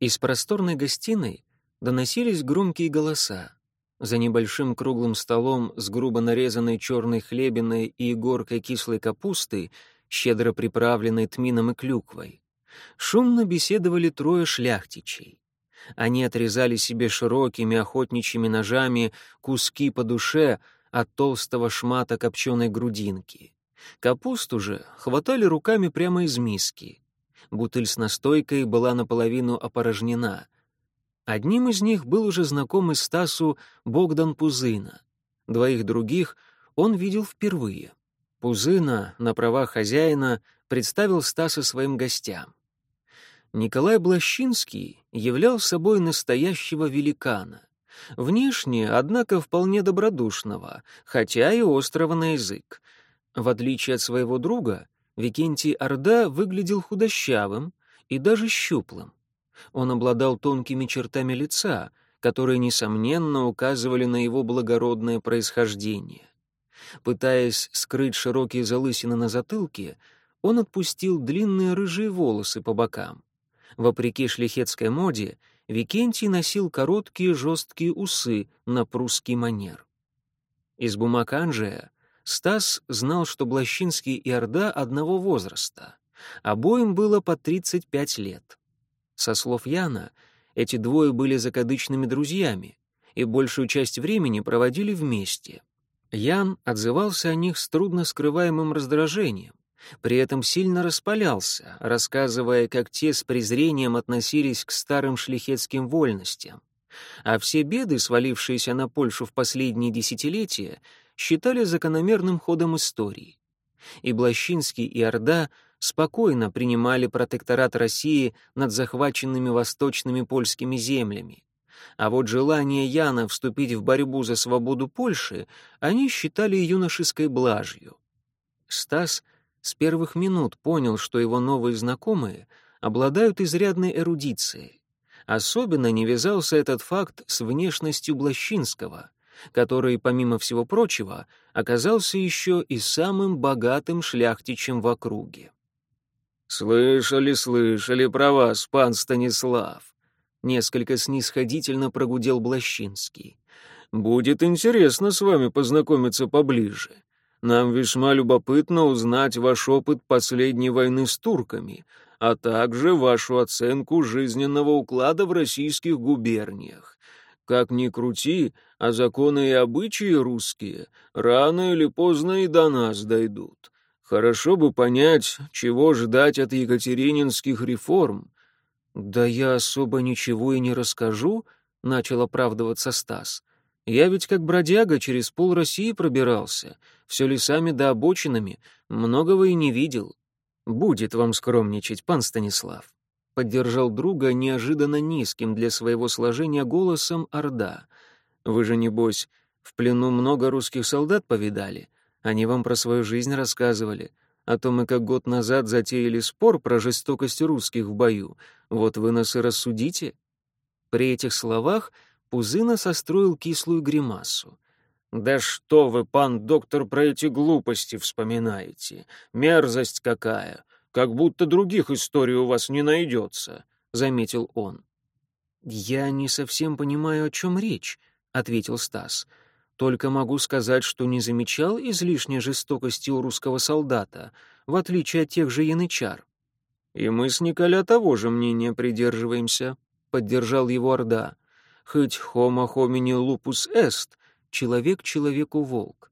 Из просторной гостиной доносились громкие голоса. За небольшим круглым столом с грубо нарезанной черной хлебиной и горкой кислой капусты, щедро приправленной тмином и клюквой, шумно беседовали трое шляхтичей. Они отрезали себе широкими охотничьими ножами куски по душе от толстого шмата копченой грудинки. Капусту же хватали руками прямо из миски. Бутыль с настойкой была наполовину опорожнена — Одним из них был уже знакомый Стасу Богдан Пузына. Двоих других он видел впервые. Пузына на правах хозяина представил Стаса своим гостям. Николай Блащинский являл собой настоящего великана. Внешне, однако, вполне добродушного, хотя и острого на язык. В отличие от своего друга, Викентий Орда выглядел худощавым и даже щуплым. Он обладал тонкими чертами лица, которые, несомненно, указывали на его благородное происхождение. Пытаясь скрыть широкие залысины на затылке, он отпустил длинные рыжие волосы по бокам. Вопреки шляхетской моде, Викентий носил короткие жесткие усы на прусский манер. Из бумаг Анжия Стас знал, что Блащинский и Орда одного возраста. Обоим было по 35 лет. Со слов Яна, эти двое были закадычными друзьями и большую часть времени проводили вместе. Ян отзывался о них с трудно скрываемым раздражением, при этом сильно распалялся, рассказывая, как те с презрением относились к старым шлихетским вольностям. А все беды, свалившиеся на Польшу в последние десятилетия, считали закономерным ходом истории. И Блащинский, и Орда спокойно принимали протекторат России над захваченными восточными польскими землями. А вот желание Яна вступить в борьбу за свободу Польши они считали юношеской блажью. Стас с первых минут понял, что его новые знакомые обладают изрядной эрудицией. Особенно не вязался этот факт с внешностью Блащинского, который, помимо всего прочего, оказался еще и самым богатым шляхтичем в округе. «Слышали, слышали про вас, пан Станислав», — несколько снисходительно прогудел Блащинский. «Будет интересно с вами познакомиться поближе. Нам весьма любопытно узнать ваш опыт последней войны с турками, а также вашу оценку жизненного уклада в российских губерниях. Как ни крути, а законы и обычаи русские рано или поздно и до нас дойдут. Хорошо бы понять, чего ждать от екатерининских реформ. «Да я особо ничего и не расскажу», — начал оправдываться Стас. «Я ведь как бродяга через пол России пробирался, все лесами да обочинами, многого и не видел. Будет вам скромничать, пан Станислав», — поддержал друга неожиданно низким для своего сложения голосом Орда. «Вы же, небось, в плену много русских солдат повидали?» Они вам про свою жизнь рассказывали. А то мы как год назад затеяли спор про жестокость русских в бою. Вот вы нас и рассудите». При этих словах Пузына состроил кислую гримасу. «Да что вы, пан доктор, про эти глупости вспоминаете? Мерзость какая! Как будто других историй у вас не найдется», — заметил он. «Я не совсем понимаю, о чем речь», — ответил Стас. Только могу сказать, что не замечал излишней жестокости у русского солдата, в отличие от тех же янычар. «И мы с Николя того же мнения придерживаемся», — поддержал его Орда. «Хоть homo homini lupus est, человек человеку волк.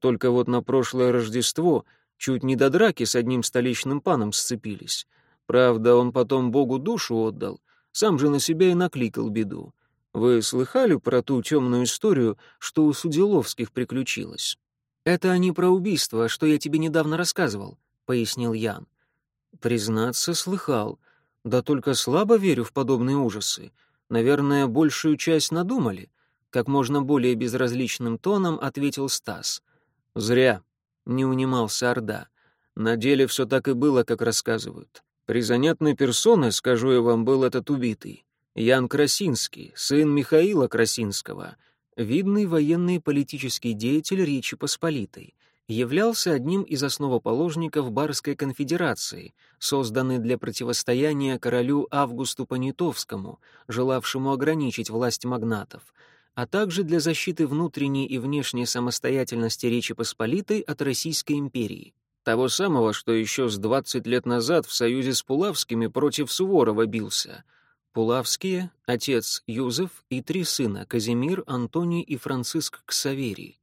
Только вот на прошлое Рождество чуть не до драки с одним столичным паном сцепились. Правда, он потом Богу душу отдал, сам же на себя и накликал беду. Вы слыхали про ту темную историю, что у Судиловских приключилось? Это они про убийство, что я тебе недавно рассказывал, пояснил Ян. Признаться, слыхал. Да только слабо верю в подобные ужасы. Наверное, большую часть надумали. Как можно более безразличным тоном ответил Стас. Зря. Не унимался Орда. На деле все так и было, как рассказывают. При занятной персоне, скажу я вам, был этот убитый. Ян Красинский, сын Михаила Красинского, видный военный и политический деятель Речи Посполитой, являлся одним из основоположников Барской конфедерации, созданной для противостояния королю Августу Понятовскому, желавшему ограничить власть магнатов, а также для защиты внутренней и внешней самостоятельности Речи Посполитой от Российской империи. Того самого, что еще с 20 лет назад в союзе с Пулавскими против Суворова бился — Пулавские, отец Юзеф и три сына Казимир, Антоний и Франциск Ксаверий,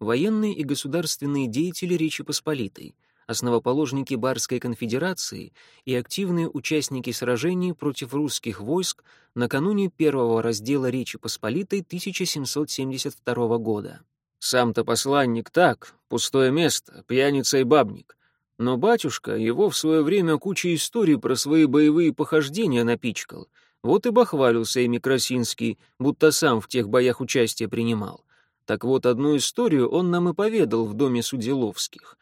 военные и государственные деятели Речи Посполитой, основоположники Барской конфедерации и активные участники сражений против русских войск накануне первого раздела Речи Посполитой 1772 года. Сам-то посланник так, пустое место, пьяница и бабник. Но батюшка его в свое время куча историй про свои боевые похождения напичкал — вот и бахвалился ими Красинский, будто сам в тех боях участие принимал. Так вот, одну историю он нам и поведал в доме Судиловских.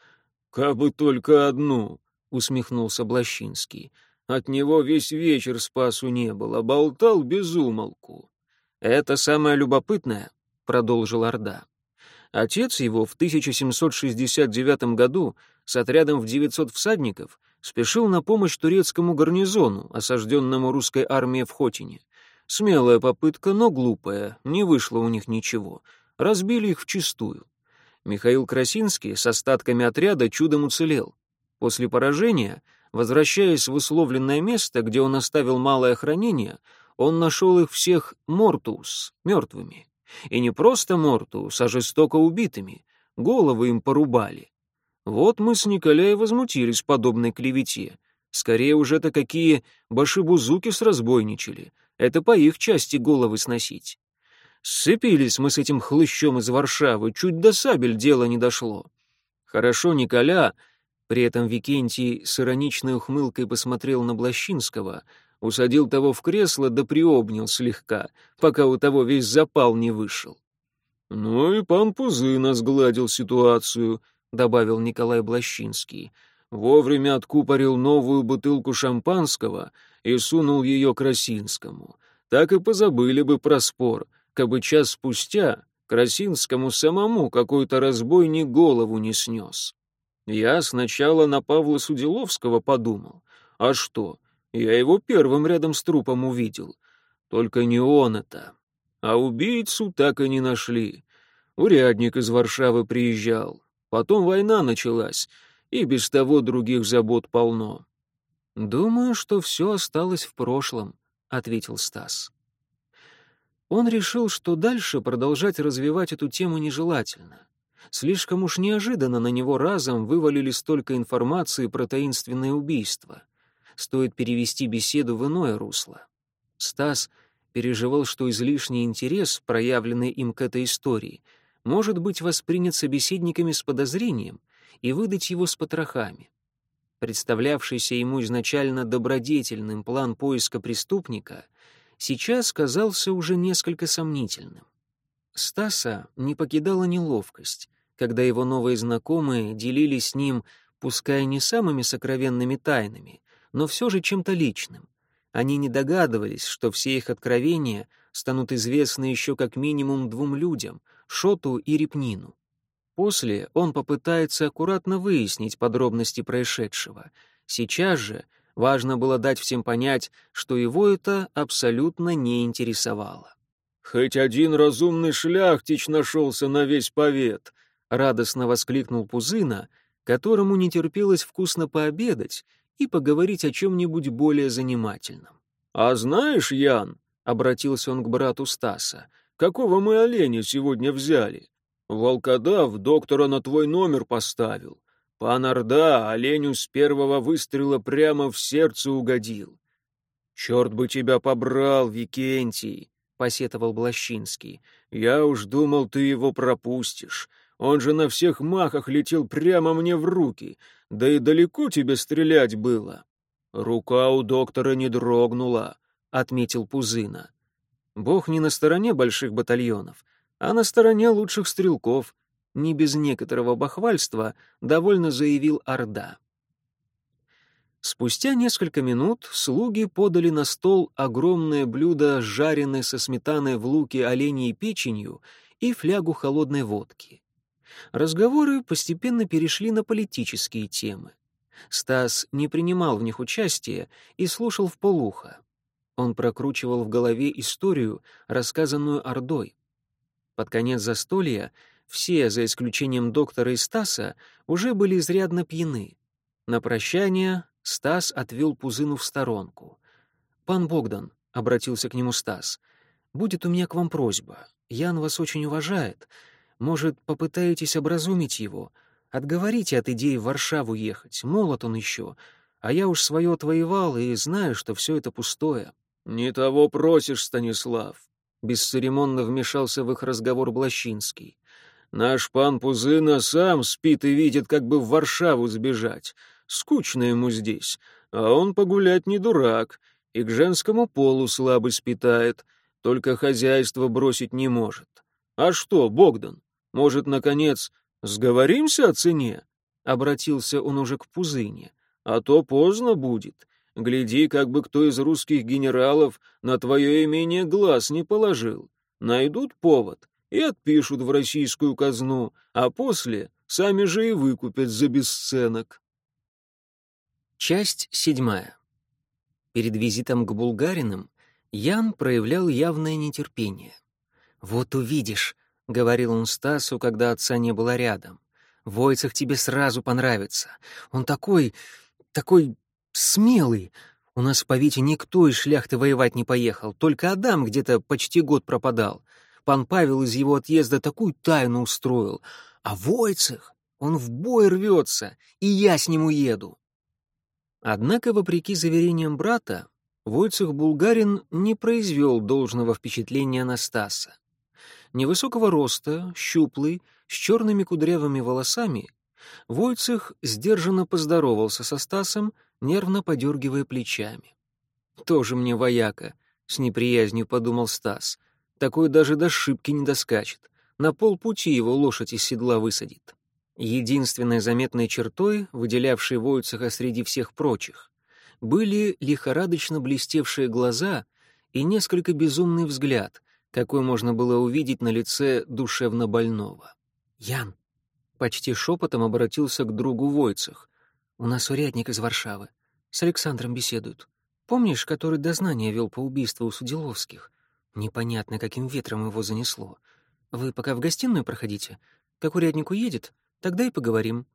«Кабы только одну», — усмехнулся Блащинский. «От него весь вечер спасу не было, болтал без умолку». «Это самое любопытное», — продолжил Орда. Отец его в 1769 году с отрядом в 900 всадников — спешил на помощь турецкому гарнизону, осажденному русской армией в Хотине. Смелая попытка, но глупая, не вышло у них ничего. Разбили их вчистую. Михаил Красинский с остатками отряда чудом уцелел. После поражения, возвращаясь в условленное место, где он оставил малое хранение, он нашел их всех мортус, мертвыми. И не просто мортус, а жестоко убитыми. Головы им порубали. Вот мы с Николя возмутились подобной клевете. Скорее уже-то какие башибузуки сразбойничали. Это по их части головы сносить. Сцепились мы с этим хлыщом из Варшавы, чуть до сабель дело не дошло. Хорошо Николя, при этом Викентий с ироничной ухмылкой посмотрел на Блащинского, усадил того в кресло да приобнял слегка, пока у того весь запал не вышел. «Ну и пан Пузына сгладил ситуацию», — добавил Николай Блащинский. Вовремя откупорил новую бутылку шампанского и сунул ее Красинскому. Так и позабыли бы про спор, кабы час спустя Красинскому самому какой-то разбойник голову не снес. Я сначала на Павла Судиловского подумал. А что, я его первым рядом с трупом увидел. Только не он это. А убийцу так и не нашли. Урядник из Варшавы приезжал. Потом война началась, и без того других забот полно. «Думаю, что все осталось в прошлом», — ответил Стас. Он решил, что дальше продолжать развивать эту тему нежелательно. Слишком уж неожиданно на него разом вывалили столько информации про таинственное убийство. Стоит перевести беседу в иное русло. Стас переживал, что излишний интерес, проявленный им к этой истории, может быть воспринят собеседниками с подозрением и выдать его с потрохами. Представлявшийся ему изначально добродетельным план поиска преступника сейчас казался уже несколько сомнительным. Стаса не покидала неловкость, когда его новые знакомые делились с ним, пускай не самыми сокровенными тайнами, но все же чем-то личным. Они не догадывались, что все их откровения станут известны еще как минимум двум людям — Шоту и Репнину. После он попытается аккуратно выяснить подробности происшедшего. Сейчас же важно было дать всем понять, что его это абсолютно не интересовало. «Хоть один разумный шляхтич нашелся на весь повет!» — радостно воскликнул Пузына, которому не терпелось вкусно пообедать и поговорить о чем-нибудь более занимательном. «А знаешь, Ян», — обратился он к брату Стаса, — «какого мы оленя сегодня взяли? Волкодав доктора на твой номер поставил. Пан Орда оленю с первого выстрела прямо в сердце угодил. «Черт бы тебя побрал, Викентий!» — посетовал Блащинский. «Я уж думал, ты его пропустишь. Он же на всех махах летел прямо мне в руки, да и далеко тебе стрелять было». «Рука у доктора не дрогнула», — отметил Пузына. «Бог не на стороне больших батальонов, а на стороне лучших стрелков», не без некоторого бахвальства довольно заявил Орда. Спустя несколько минут слуги подали на стол огромное блюдо, жареное со сметаной в луке оленей печенью и флягу холодной водки. Разговоры постепенно перешли на политические темы. Стас не принимал в них участия и слушал в полухо. Он прокручивал в голове историю, рассказанную Ордой. Под конец застолья все, за исключением доктора и Стаса, уже были изрядно пьяны. На прощание Стас отвел Пузыну в сторонку. «Пан Богдан», — обратился к нему Стас, — «будет у меня к вам просьба. Ян вас очень уважает, может, попытаетесь образумить его? Отговорите от идеи в Варшаву ехать, молод он еще, а я уж свое отвоевал и знаю, что все это пустое». «Не того просишь, Станислав», — бесцеремонно вмешался в их разговор Блащинский. «Наш пан Пузына сам спит и видит, как бы в Варшаву сбежать. Скучно ему здесь, а он погулять не дурак, и к женскому полу слабость питает, только хозяйство бросить не может. А что, Богдан, может, наконец, сговоримся о цене?» Обратился он уже к Пузыне. «А то поздно будет. Гляди, как бы кто из русских генералов на твое имение глаз не положил. Найдут повод и отпишут в российскую казну, а после сами же и выкупят за бесценок». Часть седьмая. Перед визитом к булгариным Ян проявлял явное нетерпение. «Вот увидишь», — говорил он Стасу, когда отца не было рядом. «Войцех тебе сразу понравится. Он такой... такой смелый. У нас в Повите никто из шляхты воевать не поехал, только Адам где-то почти год пропадал. Пан Павел из его отъезда такую тайну устроил. А Войцех, он в бой рвется, и я с ним уеду». Однако, вопреки заверениям брата, Войцех Булгарин не произвел должного впечатления на Стаса. Невысокого роста, щуплый, с черными кудрявыми волосами, Войцех сдержанно поздоровался со Стасом, нервно подергивая плечами. «Тоже мне вояка», — с неприязнью подумал Стас. «Такой даже до шибки не доскачет. На полпути его лошадь из седла высадит». Единственной заметной чертой, выделявшей Войцеха среди всех прочих, были лихорадочно блестевшие глаза и несколько безумный взгляд, какой можно было увидеть на лице душевно больного. «Ян!» — почти шепотом обратился к другу Войцех. «У нас урядник из Варшавы. С Александром беседуют. Помнишь, который дознание вел по убийству у Судиловских? Непонятно, каким ветром его занесло. Вы пока в гостиную проходите. Как урядник уедет, тогда и поговорим».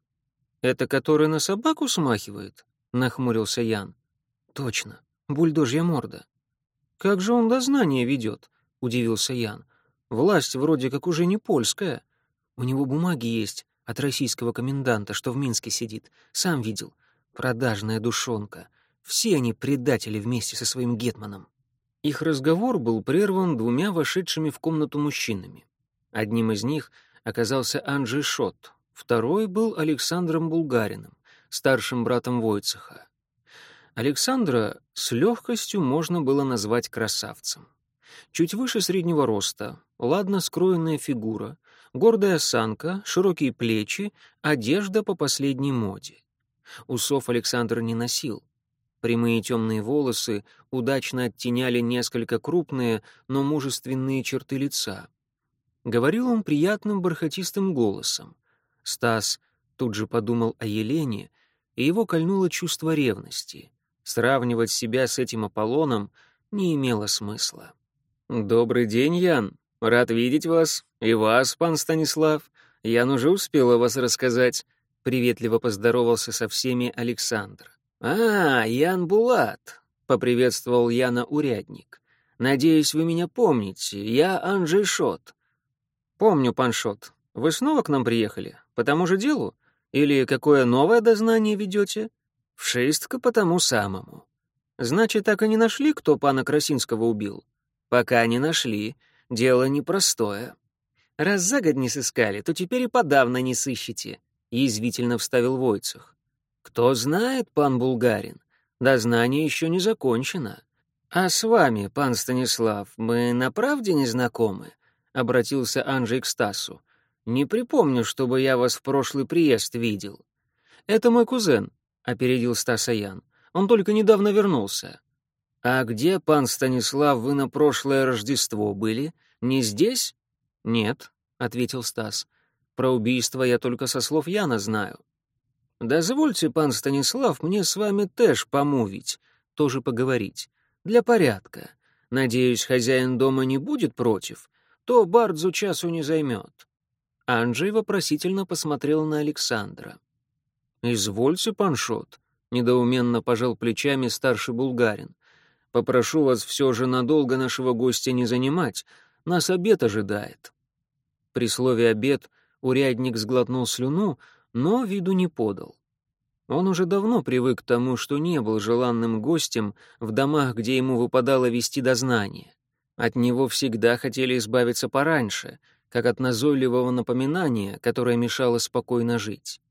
«Это который на собаку смахивает?» — нахмурился Ян. «Точно. Бульдожья морда». «Как же он дознание ведет?» — удивился Ян. «Власть вроде как уже не польская. У него бумаги есть от российского коменданта, что в Минске сидит. Сам видел. Продажная душонка. Все они предатели вместе со своим гетманом». Их разговор был прерван двумя вошедшими в комнату мужчинами. Одним из них оказался Анджей Шот, второй был Александром Булгариным, старшим братом Войцеха. Александра с легкостью можно было назвать красавцем. Чуть выше среднего роста, ладно скроенная фигура, гордая осанка, широкие плечи, одежда по последней моде. Усов Александр не носил. Прямые темные волосы удачно оттеняли несколько крупные, но мужественные черты лица. Говорил он приятным бархатистым голосом. Стас тут же подумал о Елене, и его кольнуло чувство ревности. Сравнивать себя с этим Аполлоном не имело смысла. «Добрый день, Ян. Рад видеть вас. И вас, пан Станислав. Ян уже успел о вас рассказать». Приветливо поздоровался со всеми Александр. «А, Ян Булат», — поприветствовал Яна урядник. «Надеюсь, вы меня помните. Я Анджей Шот». «Помню, пан Шот. Вы снова к нам приехали? По тому же делу? Или какое новое дознание ведете?» Вшистка по тому самому. Значит, так и не нашли, кто пана Красинского убил? Пока не нашли. Дело непростое. Раз за год не сыскали, то теперь и подавно не сыщете, — язвительно вставил Войцех. Кто знает, пан Булгарин, дознание еще не закончено. А с вами, пан Станислав, мы на правде не знакомы? — обратился Анжей к Стасу. Не припомню, чтобы я вас в прошлый приезд видел. Это мой кузен, опередил Стаса Ян. «Он только недавно вернулся». «А где, пан Станислав, вы на прошлое Рождество были? Не здесь?» «Нет», — ответил Стас. «Про убийство я только со слов Яна знаю». «Дозвольте, пан Станислав, мне с вами теж помувить, тоже поговорить. Для порядка. Надеюсь, хозяин дома не будет против, то Бардзу часу не займет». Анджей вопросительно посмотрел на Александра. «Извольте, паншот», — недоуменно пожал плечами старший булгарин. «Попрошу вас все же надолго нашего гостя не занимать, нас обед ожидает». При слове «обед» урядник сглотнул слюну, но виду не подал. Он уже давно привык к тому, что не был желанным гостем в домах, где ему выпадало вести дознание. От него всегда хотели избавиться пораньше, как от назойливого напоминания, которое мешало спокойно жить.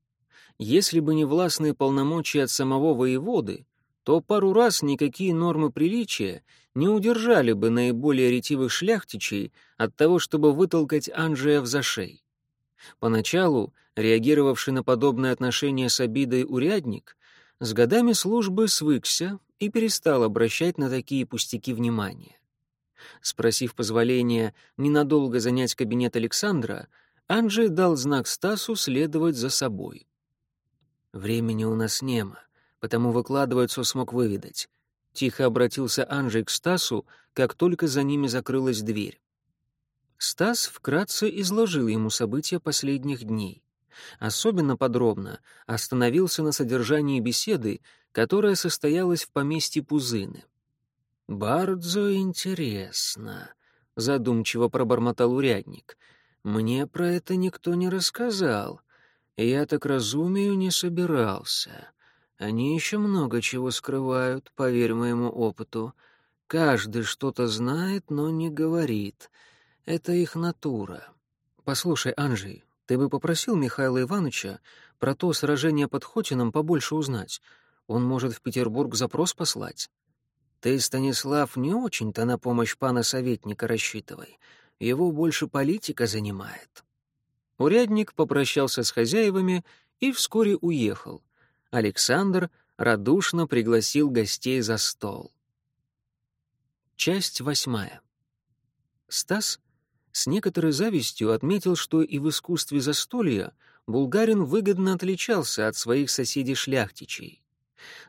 Если бы не властные полномочия от самого воеводы, то пару раз никакие нормы приличия не удержали бы наиболее ретивых шляхтичей от того, чтобы вытолкать Анжея в зашей. Поначалу, реагировавший на подобное отношение с обидой урядник, с годами службы свыкся и перестал обращать на такие пустяки внимание. Спросив позволения ненадолго занять кабинет Александра, Анджей дал знак Стасу следовать за собой. Времени у нас нема, потому выкладывать, что смог выведать. Тихо обратился Анжей к Стасу, как только за ними закрылась дверь. Стас вкратце изложил ему события последних дней. Особенно подробно остановился на содержании беседы, которая состоялась в поместье Пузыны. «Бардзо интересно», — задумчиво пробормотал урядник. «Мне про это никто не рассказал. Я так разумею не собирался. Они еще много чего скрывают, поверь моему опыту. Каждый что-то знает, но не говорит. Это их натура. Послушай, Анжей, ты бы попросил Михаила Ивановича про то сражение под Хотином побольше узнать. Он может в Петербург запрос послать. Ты, Станислав, не очень-то на помощь пана советника рассчитывай. Его больше политика занимает. Урядник попрощался с хозяевами и вскоре уехал. Александр радушно пригласил гостей за стол. Часть восьмая. Стас с некоторой завистью отметил, что и в искусстве застолья булгарин выгодно отличался от своих соседей-шляхтичей.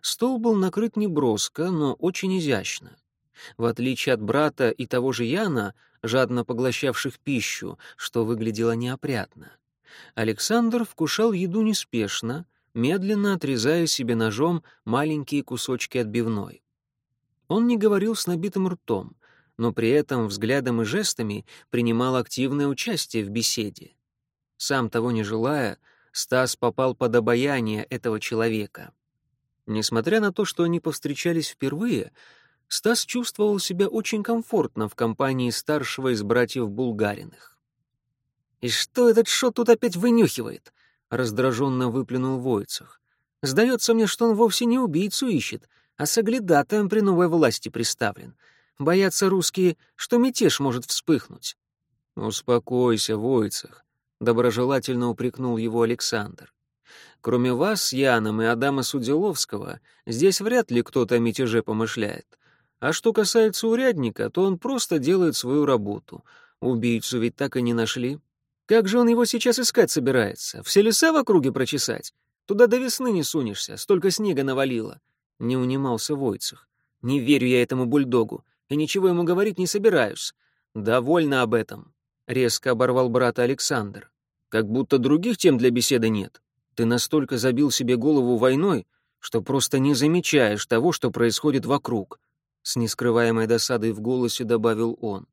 Стол был накрыт не броско, но очень изящно. В отличие от брата и того же Яна, жадно поглощавших пищу, что выглядело неопрятно, Александр вкушал еду неспешно, медленно отрезая себе ножом маленькие кусочки отбивной. Он не говорил с набитым ртом, но при этом взглядом и жестами принимал активное участие в беседе. Сам того не желая, Стас попал под обаяние этого человека. Несмотря на то, что они повстречались впервые, Стас чувствовал себя очень комфортно в компании старшего из братьев Булгариных. «И что этот шот тут опять вынюхивает?» — раздраженно выплюнул Войцах. «Сдается мне, что он вовсе не убийцу ищет, а соглядатаем при новой власти приставлен. Боятся русские, что мятеж может вспыхнуть. «Успокойся, Войцах», — доброжелательно упрекнул его Александр. «Кроме вас с Яном и Адама Суделовского, здесь вряд ли кто-то о мятеже помышляет. А что касается урядника, то он просто делает свою работу. Убийцу ведь так и не нашли. Как же он его сейчас искать собирается? Все леса в округе прочесать? Туда до весны не сунешься, столько снега навалило. Не унимался Войцех. Не верю я этому бульдогу, и ничего ему говорить не собираюсь. Довольно об этом. Резко оборвал брата Александр. Как будто других тем для беседы нет. Ты настолько забил себе голову войной, что просто не замечаешь того, что происходит вокруг. С нескрываемой досадой в голосе добавил он.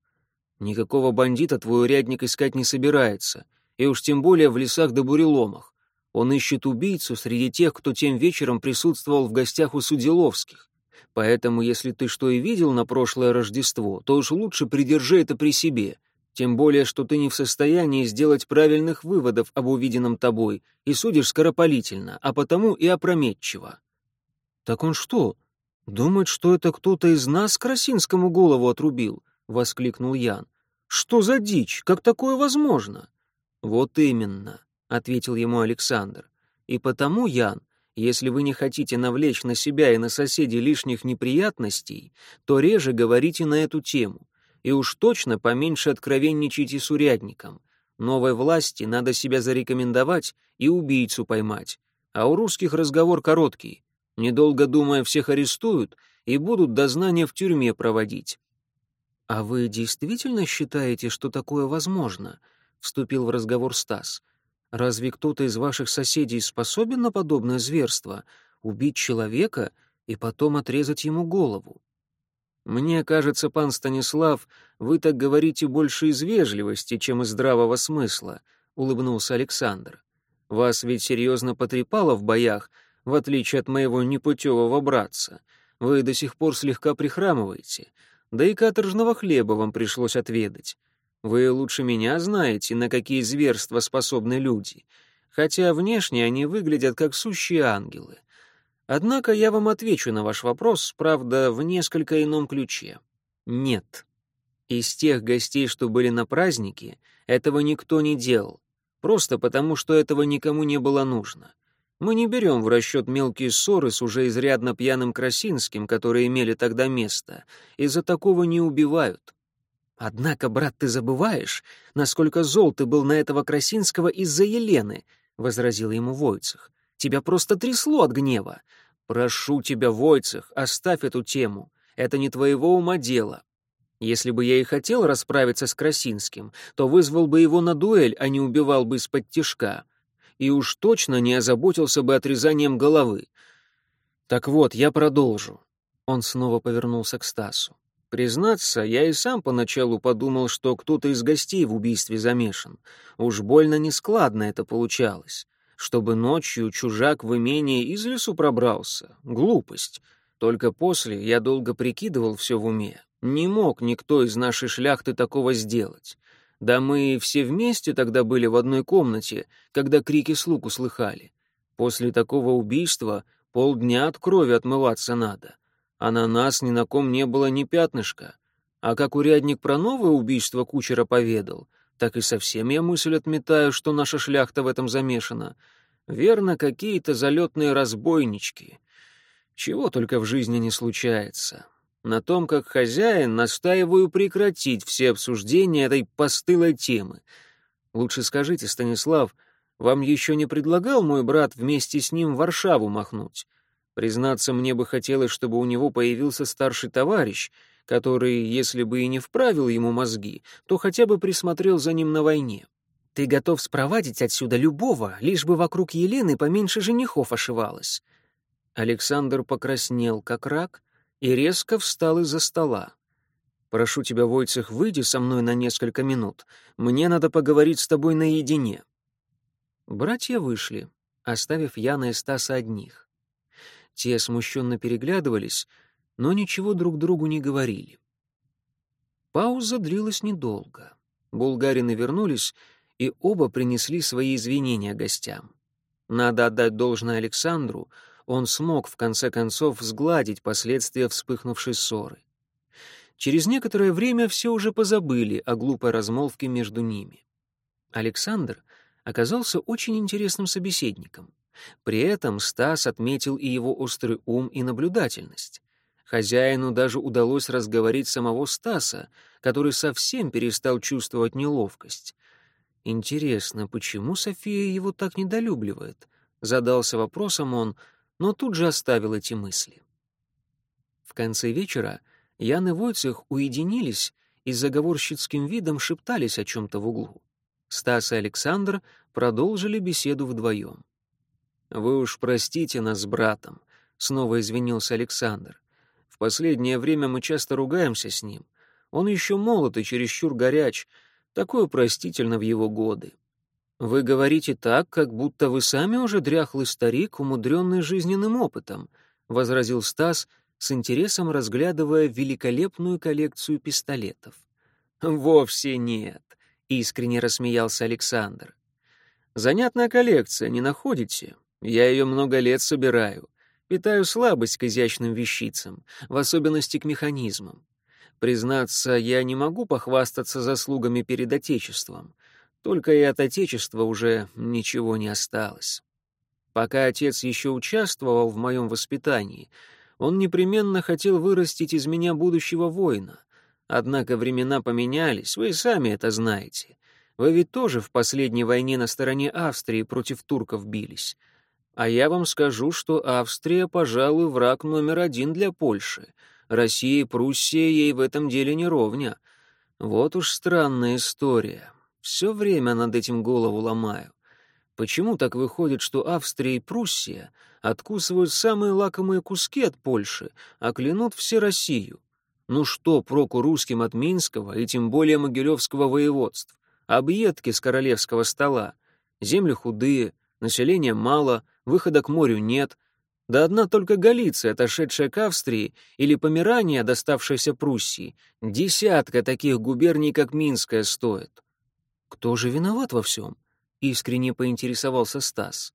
Никакого бандита твой урядник искать не собирается, и уж тем более в лесах да буреломах. Он ищет убийцу среди тех, кто тем вечером присутствовал в гостях у Суделовских. Поэтому, если ты что и видел на прошлое Рождество, то уж лучше придержи это при себе, тем более, что ты не в состоянии сделать правильных выводов об увиденном тобой и судишь скоропалительно, а потому и опрометчиво». «Так он что, думает, что это кто-то из нас Красинскому голову отрубил?» — воскликнул Ян. «Что за дичь? Как такое возможно?» «Вот именно. — ответил ему Александр. «И потому, Ян, если вы не хотите навлечь на себя и на соседей лишних неприятностей, то реже говорите на эту тему, и уж точно поменьше откровенничайте с урядником. Новой власти надо себя зарекомендовать и убийцу поймать, а у русских разговор короткий. Недолго думая, всех арестуют и будут дознания в тюрьме проводить». «А вы действительно считаете, что такое возможно?» — вступил в разговор Стас. — Разве кто-то из ваших соседей способен на подобное зверство — убить человека и потом отрезать ему голову? Мне кажется, пан Станислав, вы так говорите больше из вежливости, чем из здравого смысла, — улыбнулся Александр. Вас ведь серьезно потрепало в боях, в отличие от моего непутевого братца. Вы до сих пор слегка прихрамываете, да и каторжного хлеба вам пришлось отведать. Вы лучше меня знаете, на какие зверства способны люди, хотя внешне они выглядят как сущие ангелы. Однако я вам отвечу на ваш вопрос, правда, в несколько ином ключе. Нет. Из тех гостей, что были на празднике, этого никто не делал, просто потому, что этого никому не было нужно. Мы не берем в расчет мелкие ссоры с уже изрядно пьяным Красинским, которые имели тогда место, из-за такого не убивают. «Однако, брат, ты забываешь, насколько зол ты был на этого Красинского из-за Елены», — возразил ему Войцех. «Тебя просто трясло от гнева. Прошу тебя, Войцех, оставь эту тему. Это не твоего ума дело. Если бы я и хотел расправиться с Красинским, то вызвал бы его на дуэль, а не убивал бы из-под тишка. И уж точно не озаботился бы отрезанием головы. Так вот, я продолжу. Он снова повернулся к Стасу. Признаться, я и сам поначалу подумал, что кто-то из гостей в убийстве замешан. Уж больно нескладно это получалось. Чтобы ночью чужак в имение из лесу пробрался. Глупость. Только после я долго прикидывал все в уме. Не мог никто из нашей шляхты такого сделать. Да мы все вместе тогда были в одной комнате, когда крики слуг услыхали. После такого убийства полдня от крови отмываться надо. А на нас ни на ком не было ни пятнышка. А как урядник про новое убийство кучера поведал, так и совсем я мысль отметаю, что наша шляхта в этом замешана. Верно, какие-то залетные разбойнички. Чего только в жизни не случается. На том, как хозяин, настаиваю прекратить все обсуждения этой постылой темы. Лучше скажите, Станислав, вам еще не предлагал мой брат вместе с ним в Варшаву махнуть? Признаться, мне бы хотелось, чтобы у него появился старший товарищ, который, если бы и не вправил ему мозги, то хотя бы присмотрел за ним на войне. Ты готов спровадить отсюда любого, лишь бы вокруг Елены поменьше женихов ошивалось. Александр покраснел, как рак, и резко встал из-за стола. «Прошу тебя, Войцех, выйди со мной на несколько минут. Мне надо поговорить с тобой наедине». Братья вышли, оставив Яна и Стаса одних. Те смущенно переглядывались, но ничего друг другу не говорили. Пауза длилась недолго. Булгарины вернулись, и оба принесли свои извинения гостям. Надо отдать должное Александру, он смог в конце концов сгладить последствия вспыхнувшей ссоры. Через некоторое время все уже позабыли о глупой размолвке между ними. Александр оказался очень интересным собеседником. При этом Стас отметил и его острый ум и наблюдательность. Хозяину даже удалось разговорить самого Стаса, который совсем перестал чувствовать неловкость. Интересно, почему София его так недолюбливает? Задался вопросом он, но тут же оставил эти мысли. В конце вечера Ян и Войцех уединились и с заговорщицким видом шептались о чем-то в углу. Стас и Александр продолжили беседу вдвоем. «Вы уж простите нас с братом», — снова извинился Александр. «В последнее время мы часто ругаемся с ним. Он еще молод и чересчур горяч, такое простительно в его годы. Вы говорите так, как будто вы сами уже дряхлый старик, умудренный жизненным опытом», — возразил Стас, с интересом разглядывая великолепную коллекцию пистолетов. «Вовсе нет», — искренне рассмеялся Александр. «Занятная коллекция, не находите? Я ее много лет собираю. Питаю слабость к изящным вещицам, в особенности к механизмам. Признаться, я не могу похвастаться заслугами перед Отечеством. Только и от Отечества уже ничего не осталось. Пока отец еще участвовал в моем воспитании, он непременно хотел вырастить из меня будущего воина. Однако времена поменялись, вы сами это знаете. Вы ведь тоже в последней войне на стороне Австрии против турков бились. А я вам скажу, что Австрия, пожалуй, враг номер один для Польши. Россия и Пруссия ей в этом деле не ровня. Вот уж странная история. Все время над этим голову ломаю. Почему так выходит, что Австрия и Пруссия откусывают самые лакомые куски от Польши, а клянут все Россию? Ну что проку русским от Минского и тем более Могилевского воеводств? Объедки с королевского стола. Земли худые, населения мало — выхода к морю нет, да одна только Галиция, отошедшая к Австрии, или Померания, доставшаяся Пруссии, десятка таких губерний, как Минская, стоит. Кто же виноват во всем? Искренне поинтересовался Стас.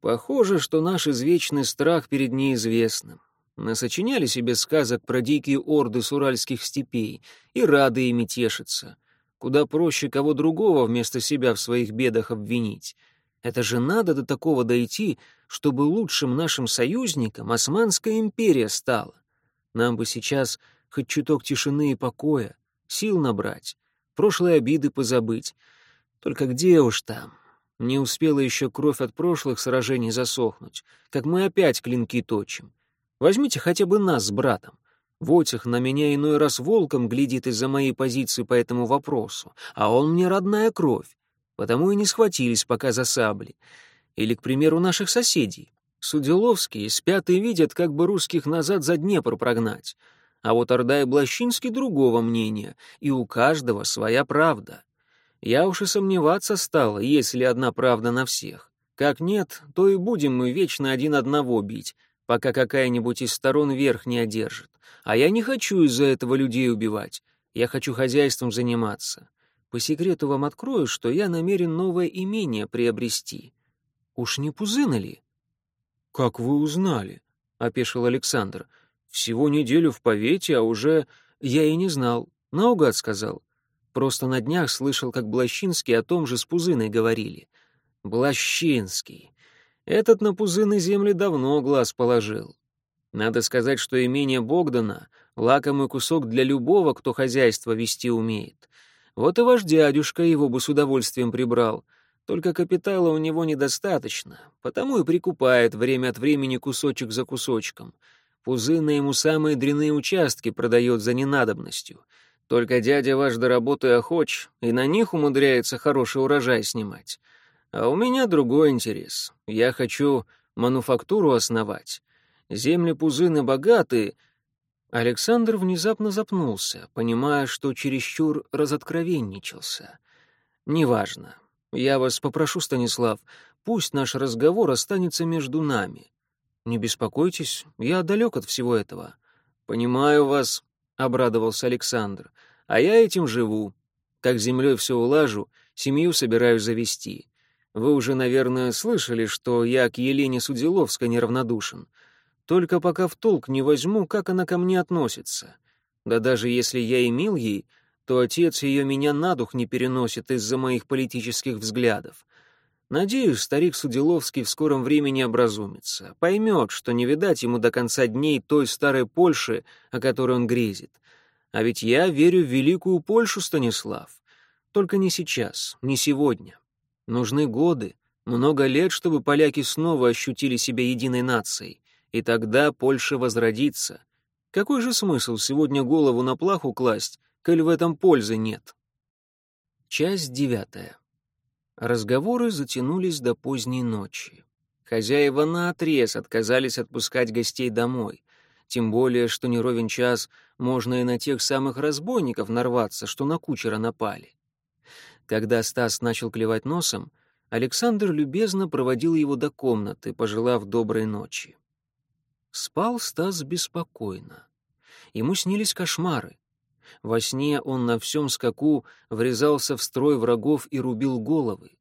Похоже, что наш извечный страх перед неизвестным. Насочиняли себе сказок про дикие орды с уральских степей и рады ими тешиться. Куда проще кого другого вместо себя в своих бедах обвинить — это же надо до такого дойти, чтобы лучшим нашим союзником Османская империя стала. Нам бы сейчас хоть чуток тишины и покоя, сил набрать, прошлые обиды позабыть. Только где уж там? Не успела еще кровь от прошлых сражений засохнуть, как мы опять клинки точим. Возьмите хотя бы нас с братом. Войтех на меня иной раз волком глядит из-за моей позиции по этому вопросу, а он мне родная кровь, потому и не схватились пока за сабли. Или, к примеру, наших соседей. Суделовские спят и видят, как бы русских назад за Днепр прогнать. А вот Орда и Блащинский другого мнения, и у каждого своя правда. Я уж и сомневаться стал, есть ли одна правда на всех. Как нет, то и будем мы вечно один одного бить, пока какая-нибудь из сторон верх не одержит. А я не хочу из-за этого людей убивать. Я хочу хозяйством заниматься. По секрету вам открою, что я намерен новое имение приобрести. Уж не Пузына ли? «Как вы узнали?» — опешил Александр. «Всего неделю в повете, а уже...» «Я и не знал. Наугад сказал. Просто на днях слышал, как Блащинский о том же с Пузыной говорили. Блащинский. Этот на Пузыны земли давно глаз положил. Надо сказать, что имение Богдана — лакомый кусок для любого, кто хозяйство вести умеет. Вот и ваш дядюшка его бы с удовольствием прибрал — только капитала у него недостаточно, потому и прикупает время от времени кусочек за кусочком. Пузына ему самые дряные участки продает за ненадобностью. Только дядя ваш до работы охоч, и на них умудряется хороший урожай снимать. А у меня другой интерес. Я хочу мануфактуру основать. Земли Пузыны богаты. Александр внезапно запнулся, понимая, что чересчур разоткровенничался. «Неважно. Я вас попрошу, Станислав, пусть наш разговор останется между нами. Не беспокойтесь, я далек от всего этого. Понимаю вас, обрадовался Александр. А я этим живу. Как землей все улажу, семью собираюсь завести. Вы уже, наверное, слышали, что я к Елене Судиловской неравнодушен. Только пока в толк не возьму, как она ко мне относится. Да даже если я и мил ей, то отец ее меня на дух не переносит из-за моих политических взглядов. Надеюсь, старик Судиловский в скором времени образумится, поймет, что не видать ему до конца дней той старой Польши, о которой он грезит. А ведь я верю в великую Польшу, Станислав. Только не сейчас, не сегодня. Нужны годы, много лет, чтобы поляки снова ощутили себя единой нацией, и тогда Польша возродится. Какой же смысл сегодня голову на плаху класть, коль в этом пользы нет. Часть девятая. Разговоры затянулись до поздней ночи. Хозяева наотрез отказались отпускать гостей домой, тем более, что не ровен час можно и на тех самых разбойников нарваться, что на кучера напали. Когда Стас начал клевать носом, Александр любезно проводил его до комнаты, пожелав доброй ночи. Спал Стас беспокойно. Ему снились кошмары. Во сне он на всем скаку врезался в строй врагов и рубил головы.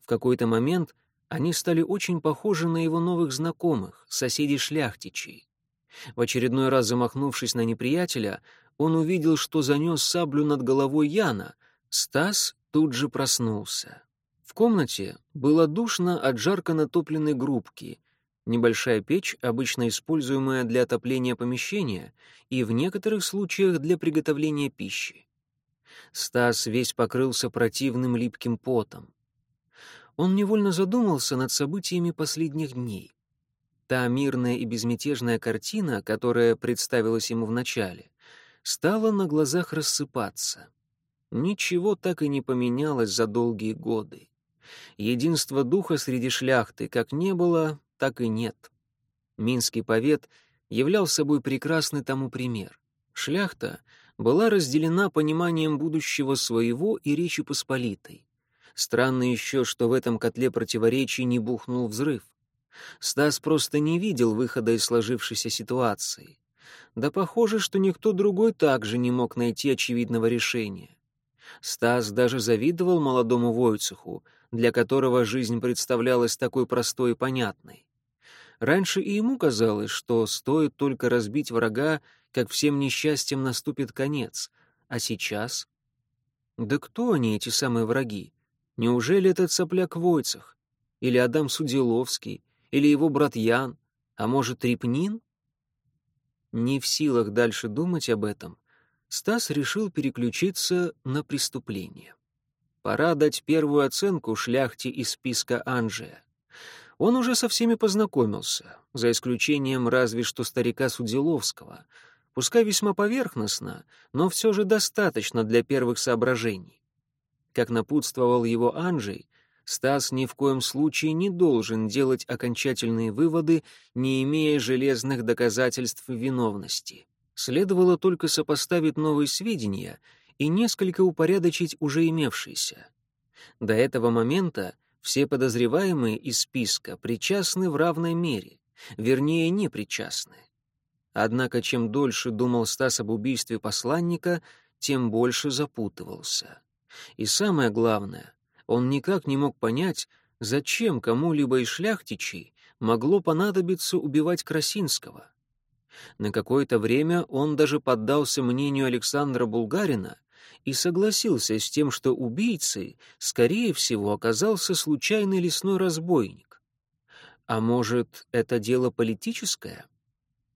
В какой-то момент они стали очень похожи на его новых знакомых, соседей-шляхтичей. В очередной раз замахнувшись на неприятеля, он увидел, что занес саблю над головой Яна. Стас тут же проснулся. В комнате было душно от жарко натопленной грубки, небольшая печь, обычно используемая для отопления помещения и в некоторых случаях для приготовления пищи. Стас весь покрылся противным липким потом. Он невольно задумался над событиями последних дней. Та мирная и безмятежная картина, которая представилась ему вначале, стала на глазах рассыпаться. Ничего так и не поменялось за долгие годы. Единство духа среди шляхты как не было, так и нет. Минский повет являл собой прекрасный тому пример. Шляхта была разделена пониманием будущего своего и Речи Посполитой. Странно еще, что в этом котле противоречий не бухнул взрыв. Стас просто не видел выхода из сложившейся ситуации. Да похоже, что никто другой также не мог найти очевидного решения. Стас даже завидовал молодому Войцеху, для которого жизнь представлялась такой простой и понятной. Раньше и ему казалось, что стоит только разбить врага, как всем несчастьям наступит конец. А сейчас? Да кто они, эти самые враги? Неужели этот сопляк Войцах? Или Адам Судиловский? Или его брат Ян? А может, Репнин? Не в силах дальше думать об этом, Стас решил переключиться на преступление. Пора дать первую оценку шляхте из списка Анжия. Он уже со всеми познакомился, за исключением разве что старика Судиловского. пускай весьма поверхностно, но все же достаточно для первых соображений. Как напутствовал его Анджей, Стас ни в коем случае не должен делать окончательные выводы, не имея железных доказательств виновности. Следовало только сопоставить новые сведения и несколько упорядочить уже имевшиеся. До этого момента все подозреваемые из списка причастны в равной мере, вернее, не причастны. Однако чем дольше думал Стас об убийстве посланника, тем больше запутывался. И самое главное, он никак не мог понять, зачем кому-либо из шляхтичей могло понадобиться убивать Красинского. На какое-то время он даже поддался мнению Александра Булгарина и согласился с тем, что убийцей, скорее всего, оказался случайный лесной разбойник. А может, это дело политическое?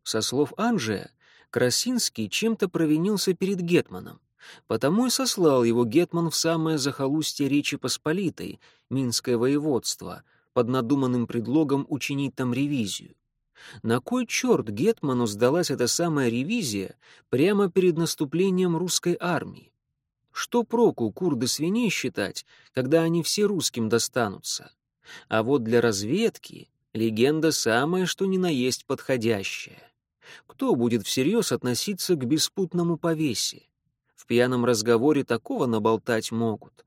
Со слов Анжия, Красинский чем-то провинился перед Гетманом. Потому и сослал его Гетман в самое захолустье Речи Посполитой, Минское воеводство, под надуманным предлогом учинить там ревизию. На кой черт Гетману сдалась эта самая ревизия прямо перед наступлением русской армии? Что проку курды свиней считать, когда они все русским достанутся? А вот для разведки легенда самая что ни на есть подходящая. Кто будет всерьез относиться к беспутному повесе? В пьяном разговоре такого наболтать могут.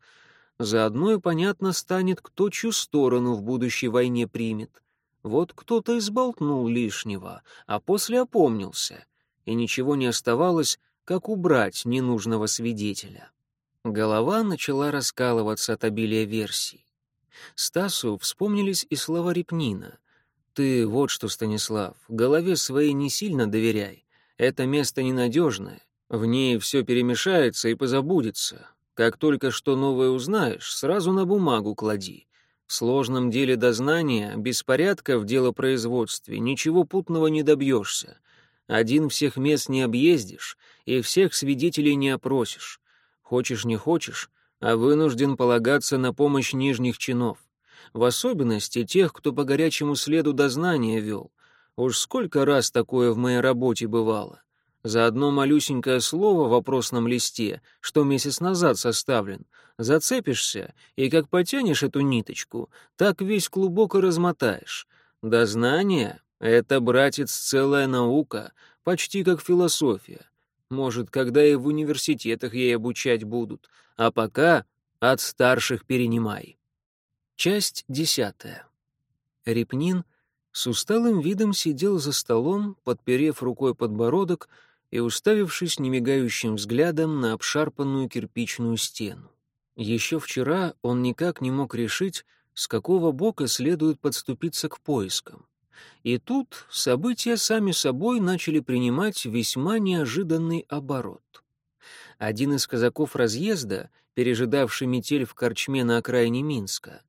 Заодно и понятно станет, кто чью сторону в будущей войне примет. Вот кто-то изболтнул лишнего, а после опомнился, и ничего не оставалось, как убрать ненужного свидетеля. Голова начала раскалываться от обилия версий. Стасу вспомнились и слова Репнина. «Ты вот что, Станислав, голове своей не сильно доверяй. Это место ненадежное. В ней все перемешается и позабудется. Как только что новое узнаешь, сразу на бумагу клади. В сложном деле дознания, беспорядка в делопроизводстве, ничего путного не добьешься. Один всех мест не объездишь и всех свидетелей не опросишь. Хочешь не хочешь, а вынужден полагаться на помощь нижних чинов. В особенности тех, кто по горячему следу дознания вел. Уж сколько раз такое в моей работе бывало. За одно малюсенькое слово в вопросном листе, что месяц назад составлен, зацепишься и как потянешь эту ниточку, так весь клубок и размотаешь. Дознание — это, братец, целая наука, почти как философия. Может, когда и в университетах ей обучать будут, а пока от старших перенимай. Часть десятая. Репнин с усталым видом сидел за столом, подперев рукой подбородок и уставившись немигающим взглядом на обшарпанную кирпичную стену. Еще вчера он никак не мог решить, с какого бока следует подступиться к поискам. И тут события сами собой начали принимать весьма неожиданный оборот. Один из казаков разъезда, пережидавший метель в корчме на окраине Минска,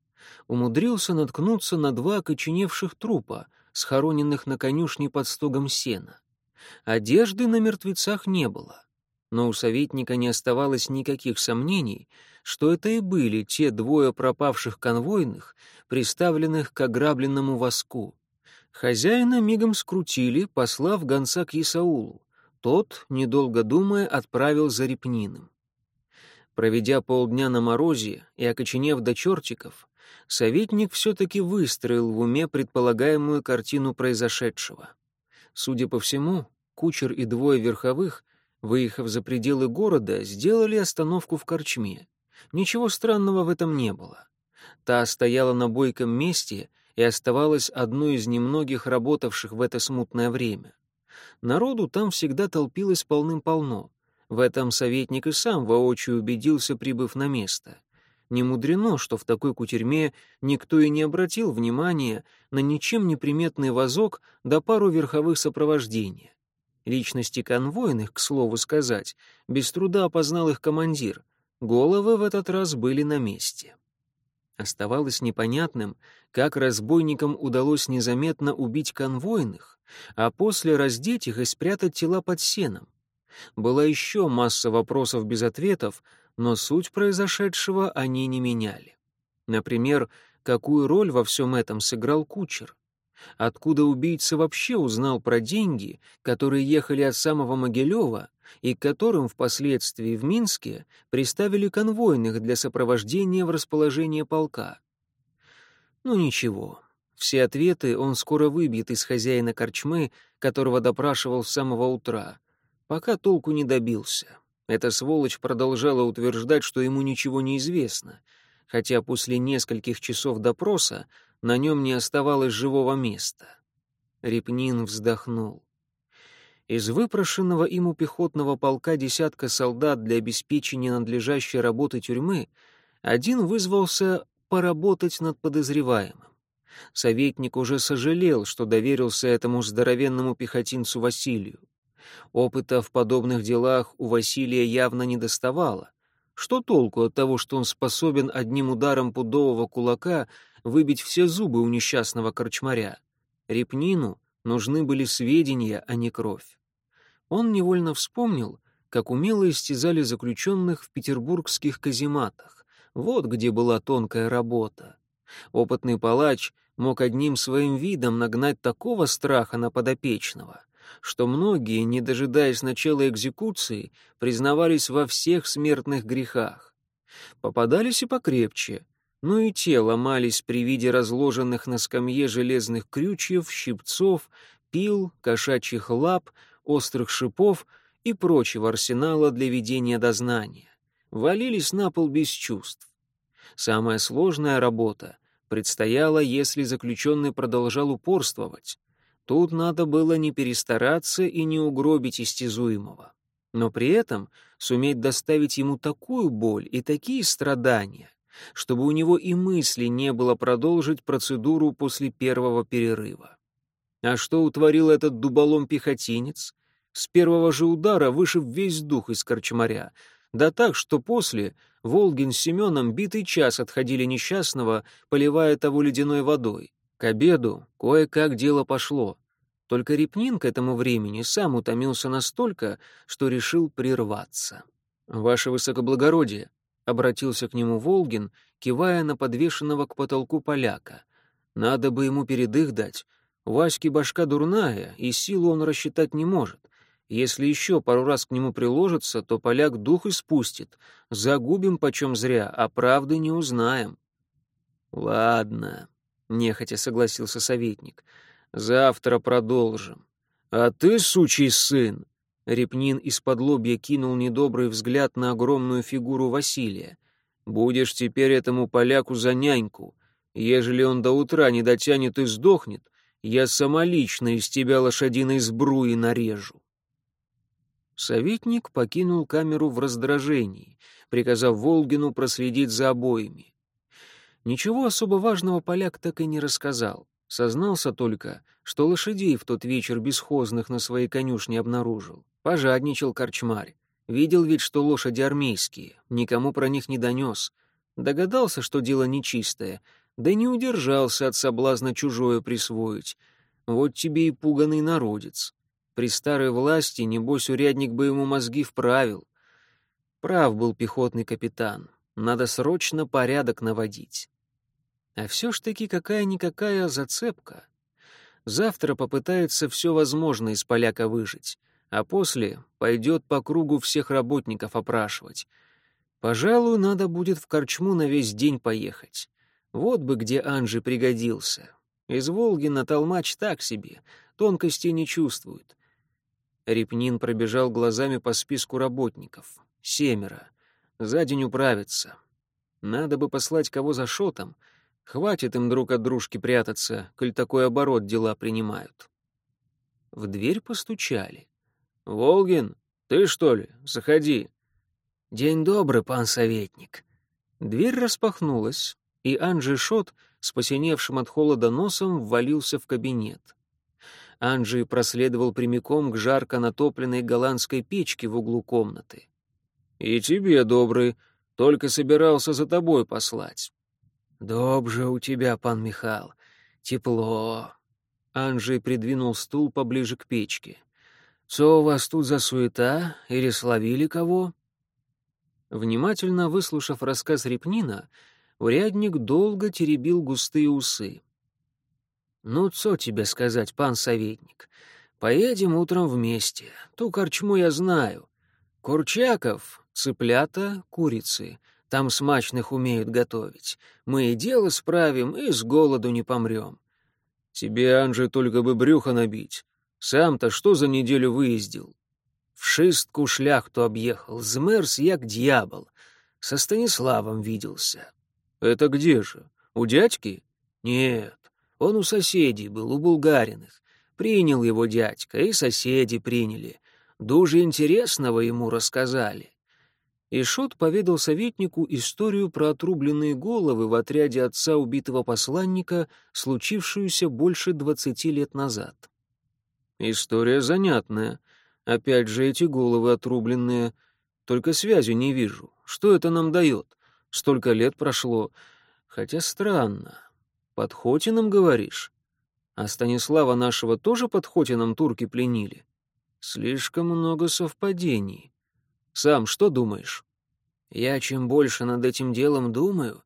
умудрился наткнуться на два окоченевших трупа, схороненных на конюшне под стогом сена. Одежды на мертвецах не было, но у советника не оставалось никаких сомнений, что это и были те двое пропавших конвойных, приставленных к ограбленному воску. Хозяина мигом скрутили, послав гонца к Исаулу. Тот, недолго думая, отправил за Репниным. Проведя полдня на морозе и окоченев до чертиков, советник все-таки выстроил в уме предполагаемую картину произошедшего. Судя по всему, кучер и двое верховых, выехав за пределы города, сделали остановку в корчме. Ничего странного в этом не было. Та стояла на бойком месте и оставалась одной из немногих работавших в это смутное время. Народу там всегда толпилось полным-полно. В этом советник и сам воочию убедился, прибыв на место. Не мудрено, что в такой кутерьме никто и не обратил внимания на ничем не приметный вазок да пару верховых сопровождения. Личности конвойных, к слову сказать, без труда опознал их командир. Головы в этот раз были на месте. Оставалось непонятным, как разбойникам удалось незаметно убить конвойных, а после раздеть их и спрятать тела под сеном. Была еще масса вопросов без ответов, но суть произошедшего они не меняли. Например, какую роль во всем этом сыграл кучер? Откуда убийца вообще узнал про деньги, которые ехали от самого Могилева и к которым впоследствии в Минске приставили конвойных для сопровождения в расположение полка? Ну ничего, все ответы он скоро выбьет из хозяина корчмы, которого допрашивал с самого утра, пока толку не добился. Эта сволочь продолжала утверждать, что ему ничего не известно, хотя после нескольких часов допроса на нем не оставалось живого места. Репнин вздохнул. Из выпрошенного им у пехотного полка десятка солдат для обеспечения надлежащей работы тюрьмы один вызвался поработать над подозреваемым. Советник уже сожалел, что доверился этому здоровенному пехотинцу Василию. Опыта в подобных делах у Василия явно не доставало. Что толку от того, что он способен одним ударом пудового кулака выбить все зубы у несчастного корчмаря. Репнину нужны были сведения, а не кровь. Он невольно вспомнил, как умело истязали заключенных в петербургских казематах. Вот где была тонкая работа. Опытный палач мог одним своим видом нагнать такого страха на подопечного, что многие, не дожидаясь начала экзекуции, признавались во всех смертных грехах. Попадались и покрепче, но и те ломались при виде разложенных на скамье железных крючьев, щипцов, пил, кошачьих лап, острых шипов и прочего арсенала для ведения дознания. Валились на пол без чувств. Самая сложная работа предстояла, если заключенный продолжал упорствовать. Тут надо было не перестараться и не угробить истязуемого, но при этом суметь доставить ему такую боль и такие страдания, чтобы у него и мысли не было продолжить процедуру после первого перерыва. А что утворил этот дуболом-пехотинец? С первого же удара вышиб весь дух из корчмаря, да так, что после Волгин с Семеном битый час отходили несчастного, поливая того ледяной водой. К обеду кое-как дело пошло. Только Репнин к этому времени сам утомился настолько, что решил прерваться. «Ваше высокоблагородие», обратился к нему Волгин, кивая на подвешенного к потолку поляка. Надо бы ему передых дать. Ваське башка дурная, и силу он рассчитать не может. Если еще пару раз к нему приложится, то поляк дух испустит. Загубим почем зря, а правды не узнаем. Ладно, нехотя согласился советник. Завтра продолжим. А ты, сучий сын, Репнин из-под лобья кинул недобрый взгляд на огромную фигуру Василия. «Будешь теперь этому поляку за няньку. Ежели он до утра не дотянет и сдохнет, я самолично из тебя лошадиной сбруи нарежу». Советник покинул камеру в раздражении, приказав Волгину проследить за обоими. Ничего особо важного поляк так и не рассказал. Сознался только, что лошадей в тот вечер бесхозных на своей конюшне обнаружил. Пожадничал корчмарь. Видел ведь, что лошади армейские, никому про них не донес. Догадался, что дело нечистое, да не удержался от соблазна чужое присвоить. Вот тебе и пуганный народец. При старой власти, небось, урядник бы ему мозги вправил. Прав был пехотный капитан. Надо срочно порядок наводить. А все ж таки какая-никакая зацепка. Завтра попытается все возможное из поляка выжить а после пойдет по кругу всех работников опрашивать. Пожалуй, надо будет в корчму на весь день поехать. Вот бы где Анжи пригодился. Из Волги на Толмач так себе, тонкости не чувствует. Репнин пробежал глазами по списку работников. Семеро. За день управиться. Надо бы послать кого за шотом. Хватит им друг от дружки прятаться, коль такой оборот дела принимают. В дверь постучали. «Волгин, ты что ли? Заходи». «День добрый, пан советник». Дверь распахнулась, и Анджи Шот с посиневшим от холода носом ввалился в кабинет. Анджи проследовал прямиком к жарко натопленной голландской печке в углу комнаты. «И тебе, добрый, только собирался за тобой послать». «Добже у тебя, пан Михал, тепло». Анджи придвинул стул поближе к печке. Что у вас тут за суета? Или словили кого?» Внимательно выслушав рассказ Репнина, урядник долго теребил густые усы. «Ну, что тебе сказать, пан советник? Поедем утром вместе. Ту корчму я знаю. Курчаков, цыплята, курицы. Там смачных умеют готовить. Мы и дело справим, и с голоду не помрем. Тебе, Анже, только бы брюхо набить. Сам-то что за неделю выездил? В шестку шляхту объехал, змерз як дьявол. Со Станиславом виделся. Это где же? У дядьки? Нет, он у соседей был, у булгариных. Принял его дядька, и соседи приняли. Дуже интересного ему рассказали. И Шот поведал советнику историю про отрубленные головы в отряде отца убитого посланника, случившуюся больше двадцати лет назад. «История занятная. Опять же эти головы отрубленные. Только связи не вижу. Что это нам дает? Столько лет прошло. Хотя странно. Под Хотином, говоришь? А Станислава нашего тоже под Хотином турки пленили? Слишком много совпадений. Сам что думаешь? Я чем больше над этим делом думаю,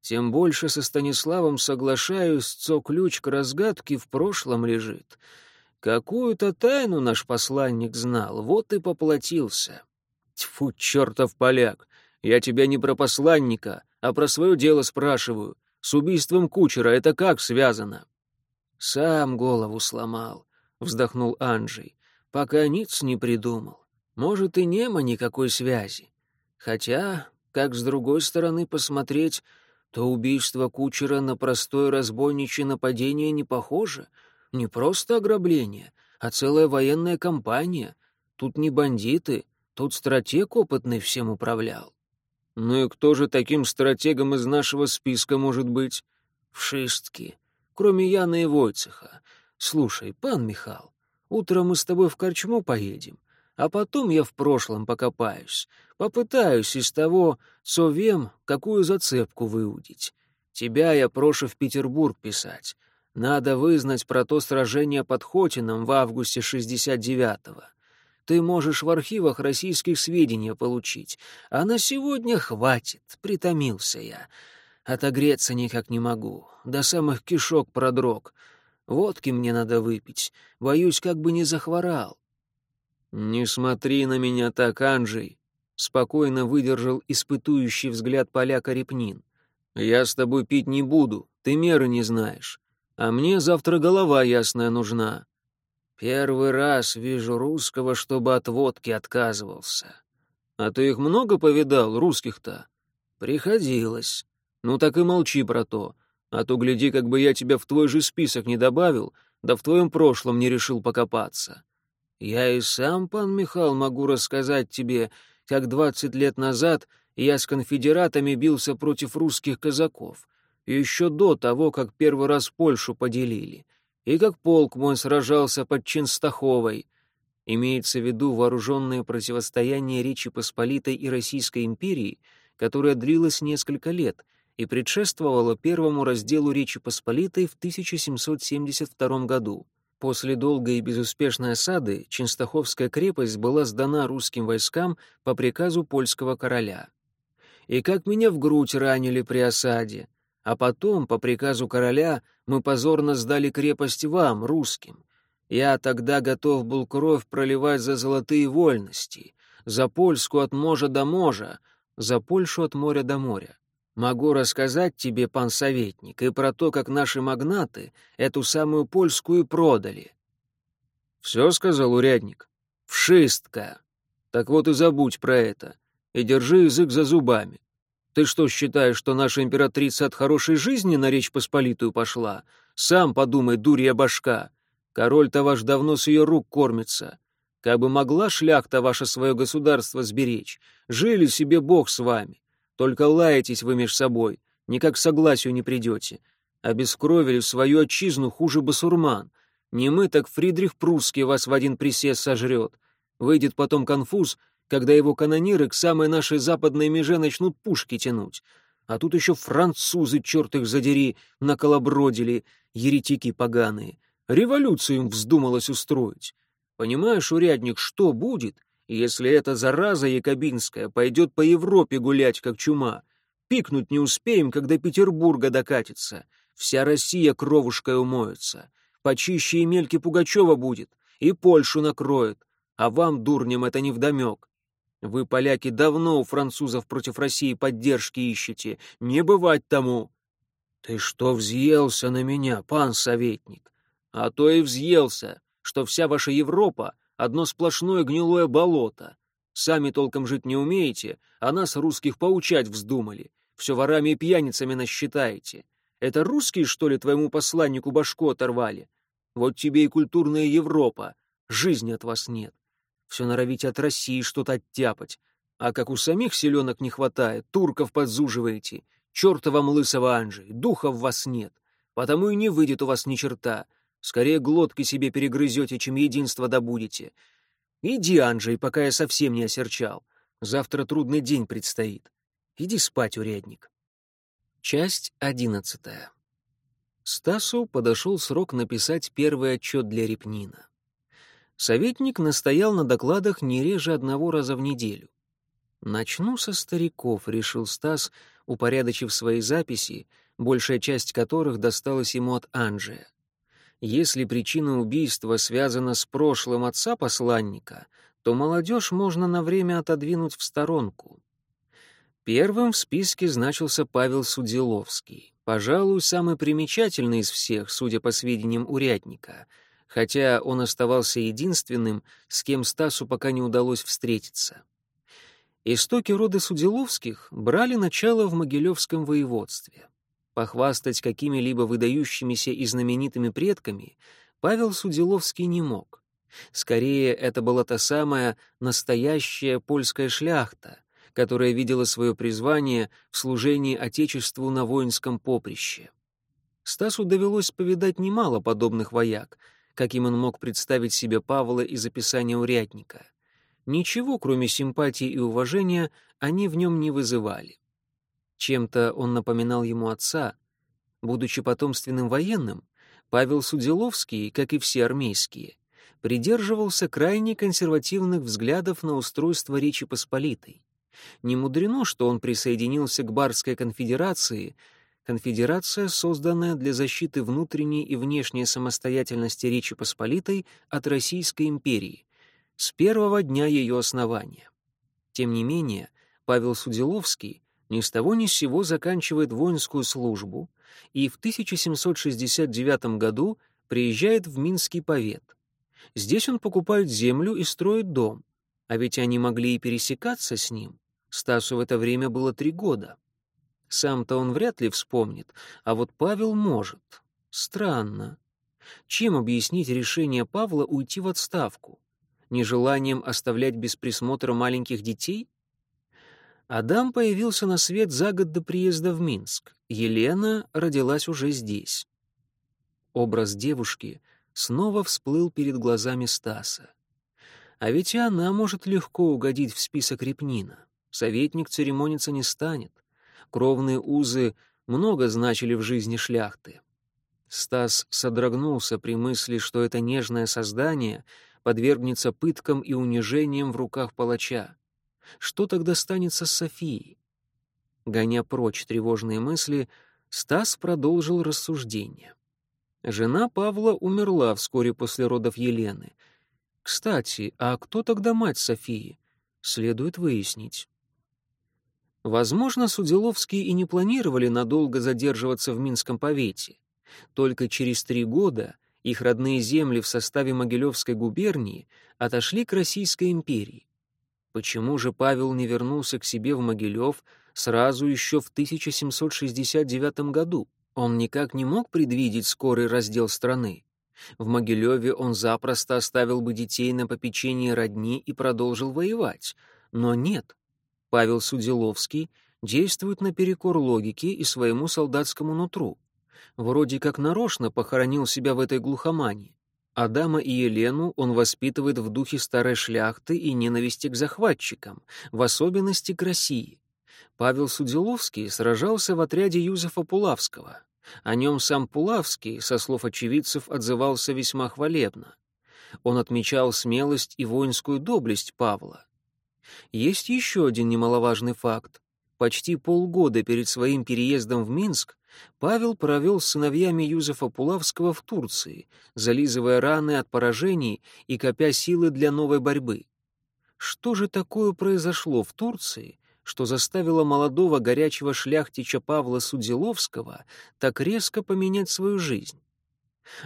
тем больше со Станиславом соглашаюсь, цо ключ к разгадке в прошлом лежит. Какую-то тайну наш посланник знал, вот и поплатился. Тьфу, чертов поляк! Я тебя не про посланника, а про свое дело спрашиваю. С убийством кучера это как связано?» «Сам голову сломал», — вздохнул Анджей пока ниц не придумал. Может, и нема никакой связи. Хотя, как с другой стороны посмотреть, то убийство кучера на простое разбойничье нападение не похоже. Не просто ограбление, а целая военная кампания. Тут не бандиты, тут стратег опытный всем управлял. Ну и кто же таким стратегом из нашего списка может быть? Вшистки. Кроме Яна и Войцеха. Слушай, пан Михал, Утром мы с тобой в корчму поедем, а потом я в прошлом покопаюсь, попытаюсь из того, совем, какую зацепку выудить. Тебя я прошу в Петербург писать. Надо вызнать про то сражение под Хотином в августе 69-го. Ты можешь в архивах российских сведения получить, а на сегодня хватит, притомился я. Отогреться никак не могу, до самых кишок продрог — Водки мне надо выпить. Боюсь, как бы не захворал». «Не смотри на меня так, Анджей», — спокойно выдержал испытующий взгляд поляка Репнин. «Я с тобой пить не буду, ты меры не знаешь. А мне завтра голова ясная нужна». «Первый раз вижу русского, чтобы от водки отказывался». «А ты их много повидал, русских-то?» «Приходилось». «Ну так и молчи про то. А то, гляди, как бы я тебя в твой же список не добавил, да в твоем прошлом не решил покопаться. Я и сам, пан Михал, могу рассказать тебе, как двадцать лет назад я с конфедератами бился против русских казаков, еще до того, как первый раз Польшу поделили, и как полк мой сражался под Ченстаховой. Имеется в виду вооруженное противостояние Речи Посполитой и Российской империи, которое длилось несколько лет — и предшествовало первому разделу Речи Посполитой в 1772 году. После долгой и безуспешной осады Ченстаховская крепость была сдана русским войскам по приказу польского короля. И как меня в грудь ранили при осаде, а потом, по приказу короля, мы позорно сдали крепость вам, русским. Я тогда готов был кровь проливать за золотые вольности, за Польску от можа до можа, за Польшу от моря до моря. Могу рассказать тебе, пан советник, и про то, как наши магнаты эту самую польскую продали. Все сказал урядник. Вшистка. Так вот и забудь про это. И держи язык за зубами. Ты что, считаешь, что наша императрица от хорошей жизни на Речь Посполитую пошла? Сам подумай, дурья башка. Король-то ваш давно с ее рук кормится. Как бы могла шляхта ваше свое государство сберечь, жили себе бог с вами. Только лаетесь вы меж собой, никак согласию не придете. Обескровили свою отчизну хуже басурман. Не мы, так Фридрих Прусский вас в один присест сожрет. Выйдет потом конфуз, когда его канониры к самой нашей западной меже начнут пушки тянуть. А тут еще французы, черт их задери, наколобродили, еретики поганые. Революцию им вздумалось устроить. Понимаешь, урядник, что будет, если эта зараза якобинская пойдет по Европе гулять, как чума, пикнуть не успеем, когда Петербурга докатится. Вся Россия кровушкой умоется. Почище и мельки Пугачева будет, и Польшу накроет. А вам, дурням, это не вдомек. Вы, поляки, давно у французов против России поддержки ищете. Не бывать тому. Ты что взъелся на меня, пан советник? А то и взъелся, что вся ваша Европа — одно сплошное гнилое болото. Сами толком жить не умеете, а нас, русских, поучать вздумали. Все ворами и пьяницами нас считаете. Это русские, что ли, твоему посланнику башку оторвали? Вот тебе и культурная Европа. Жизни от вас нет. Все норовите от России что-то оттяпать. А как у самих селенок не хватает, турков подзуживаете. Черта вам лысого Анжи, духа в вас нет. Потому и не выйдет у вас ни черта. Скорее глотки себе перегрызете, чем единство добудете. Иди, Анжей, пока я совсем не осерчал. Завтра трудный день предстоит. Иди спать, урядник. Часть одиннадцатая. Стасу подошел срок написать первый отчет для Репнина. Советник настоял на докладах не реже одного раза в неделю. «Начну со стариков», — решил Стас, упорядочив свои записи, большая часть которых досталась ему от Анджия. Если причина убийства связана с прошлым отца посланника, то молодежь можно на время отодвинуть в сторонку. Первым в списке значился Павел Судиловский, пожалуй, самый примечательный из всех, судя по сведениям урядника, хотя он оставался единственным, с кем Стасу пока не удалось встретиться. Истоки рода Судиловских брали начало в Могилевском воеводстве. Похвастать какими-либо выдающимися и знаменитыми предками Павел Судиловский не мог. Скорее, это была та самая настоящая польская шляхта, которая видела свое призвание в служении Отечеству на воинском поприще. Стасу довелось повидать немало подобных вояк, каким он мог представить себе Павла из описания урядника. Ничего, кроме симпатии и уважения, они в нем не вызывали. Чем-то он напоминал ему отца. Будучи потомственным военным, Павел Судиловский, как и все армейские, придерживался крайне консервативных взглядов на устройство Речи Посполитой. Не мудрено, что он присоединился к Барской конфедерации, конфедерация, созданная для защиты внутренней и внешней самостоятельности Речи Посполитой от Российской империи, с первого дня ее основания. Тем не менее, Павел Судиловский ни с того ни с сего заканчивает воинскую службу и в 1769 году приезжает в Минский повет. Здесь он покупает землю и строит дом, а ведь они могли и пересекаться с ним. Стасу в это время было три года. Сам-то он вряд ли вспомнит, а вот Павел может. Странно. Чем объяснить решение Павла уйти в отставку? Нежеланием оставлять без присмотра маленьких детей? Адам появился на свет за год до приезда в Минск. Елена родилась уже здесь. Образ девушки снова всплыл перед глазами Стаса. А ведь и она может легко угодить в список Репнина. Советник церемониться не станет. Кровные узы много значили в жизни шляхты. Стас содрогнулся при мысли, что это нежное создание подвергнется пыткам и унижениям в руках палача. Что тогда станется с Софией? Гоня прочь тревожные мысли, Стас продолжил рассуждение. Жена Павла умерла вскоре после родов Елены. Кстати, а кто тогда мать Софии? Следует выяснить. Возможно, Судиловские и не планировали надолго задерживаться в Минском повете. Только через три года их родные земли в составе Могилевской губернии отошли к Российской империи. Почему же Павел не вернулся к себе в Могилев сразу еще в 1769 году? Он никак не мог предвидеть скорый раздел страны. В Могилеве он запросто оставил бы детей на попечение родни и продолжил воевать. Но нет. Павел Судиловский действует наперекор логике и своему солдатскому нутру. Вроде как нарочно похоронил себя в этой глухомании. Адама и Елену он воспитывает в духе старой шляхты и ненависти к захватчикам, в особенности к России. Павел Судиловский сражался в отряде Юзефа Пулавского. О нем сам Пулавский, со слов очевидцев, отзывался весьма хвалебно. Он отмечал смелость и воинскую доблесть Павла. Есть еще один немаловажный факт. Почти полгода перед своим переездом в Минск Павел провел с сыновьями Юзефа Пулавского в Турции, зализывая раны от поражений и копя силы для новой борьбы. Что же такое произошло в Турции, что заставило молодого горячего шляхтича Павла Судзиловского так резко поменять свою жизнь?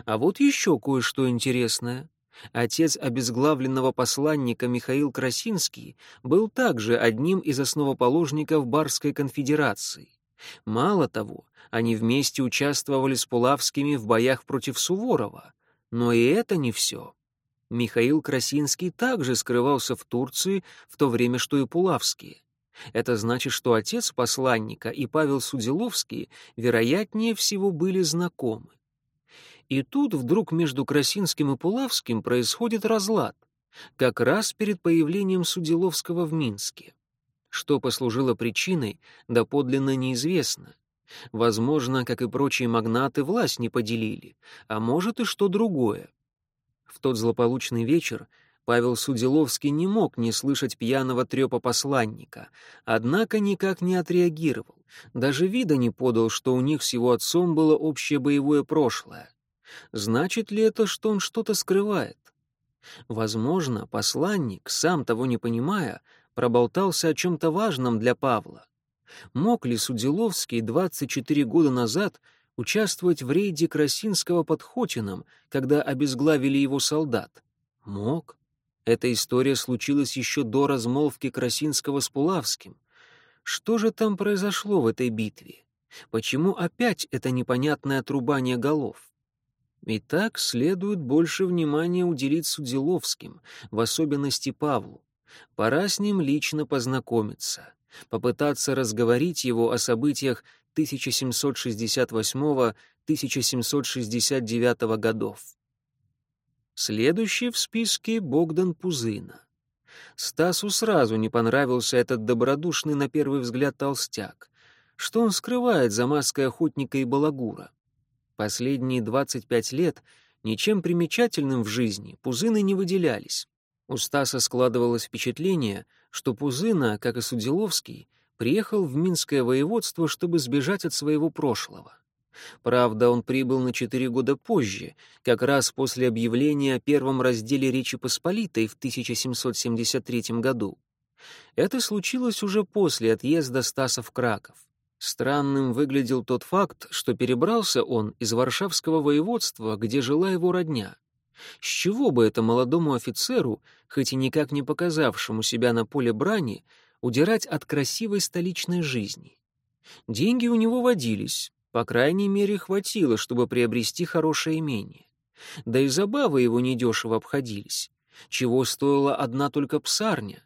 А вот еще кое-что интересное. Отец обезглавленного посланника Михаил Красинский был также одним из основоположников Барской конфедерации. Мало того, они вместе участвовали с Пулавскими в боях против Суворова. Но и это не все. Михаил Красинский также скрывался в Турции в то время, что и Пулавские. Это значит, что отец посланника и Павел Судиловский, вероятнее всего, были знакомы. И тут вдруг между Красинским и Пулавским происходит разлад, как раз перед появлением Судиловского в Минске. Что послужило причиной, доподлинно неизвестно. Возможно, как и прочие магнаты, власть не поделили, а может и что другое. В тот злополучный вечер Павел Судиловский не мог не слышать пьяного трепа посланника, однако никак не отреагировал, даже вида не подал, что у них с его отцом было общее боевое прошлое. Значит ли это, что он что-то скрывает? Возможно, посланник, сам того не понимая, проболтался о чем-то важном для Павла. Мог ли Судиловский 24 года назад участвовать в рейде Красинского под Хотином, когда обезглавили его солдат? Мог. Эта история случилась еще до размолвки Красинского с Пулавским. Что же там произошло в этой битве? Почему опять это непонятное отрубание голов? Итак, следует больше внимания уделить Судиловским, в особенности Павлу. Пора с ним лично познакомиться, попытаться разговорить его о событиях 1768-1769 годов. Следующий в списке Богдан Пузына. Стасу сразу не понравился этот добродушный на первый взгляд толстяк. Что он скрывает за маской охотника и балагура? Последние 25 лет ничем примечательным в жизни Пузыны не выделялись. У Стаса складывалось впечатление, что Пузына, как и Судиловский, приехал в Минское воеводство, чтобы сбежать от своего прошлого. Правда, он прибыл на четыре года позже, как раз после объявления о первом разделе Речи Посполитой в 1773 году. Это случилось уже после отъезда Стаса в Краков. Странным выглядел тот факт, что перебрался он из Варшавского воеводства, где жила его родня. С чего бы это молодому офицеру, хоть и никак не показавшему себя на поле брани, удирать от красивой столичной жизни? Деньги у него водились, по крайней мере, хватило, чтобы приобрести хорошее имение. Да и забавы его недешево обходились, чего стоила одна только псарня.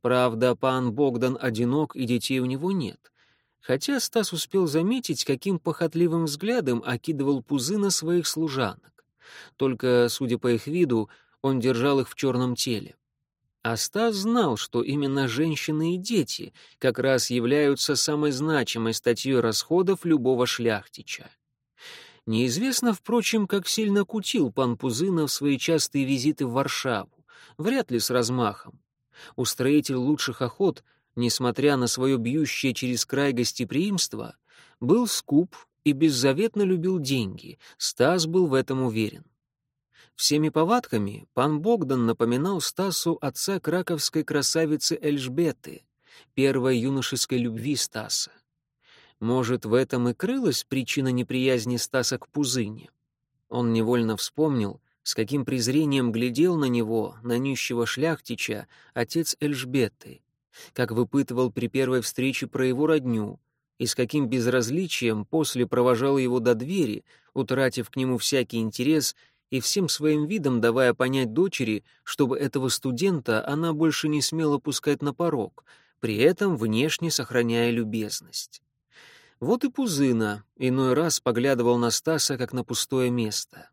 Правда, пан Богдан одинок, и детей у него нет — хотя Стас успел заметить, каким похотливым взглядом окидывал Пузына своих служанок. Только, судя по их виду, он держал их в черном теле. А Стас знал, что именно женщины и дети как раз являются самой значимой статьей расходов любого шляхтича. Неизвестно, впрочем, как сильно кутил пан Пузына в свои частые визиты в Варшаву, вряд ли с размахом. Устроитель лучших охот — несмотря на свое бьющее через край гостеприимство, был скуп и беззаветно любил деньги, Стас был в этом уверен. Всеми повадками пан Богдан напоминал Стасу отца краковской красавицы Эльжбеты, первой юношеской любви Стаса. Может, в этом и крылась причина неприязни Стаса к Пузыне. Он невольно вспомнил, с каким презрением глядел на него, на нищего шляхтича, отец Эльжбеты, как выпытывал при первой встрече про его родню, и с каким безразличием после провожал его до двери, утратив к нему всякий интерес и всем своим видом давая понять дочери, чтобы этого студента она больше не смела пускать на порог, при этом внешне сохраняя любезность. Вот и Пузына иной раз поглядывал на Стаса как на пустое место.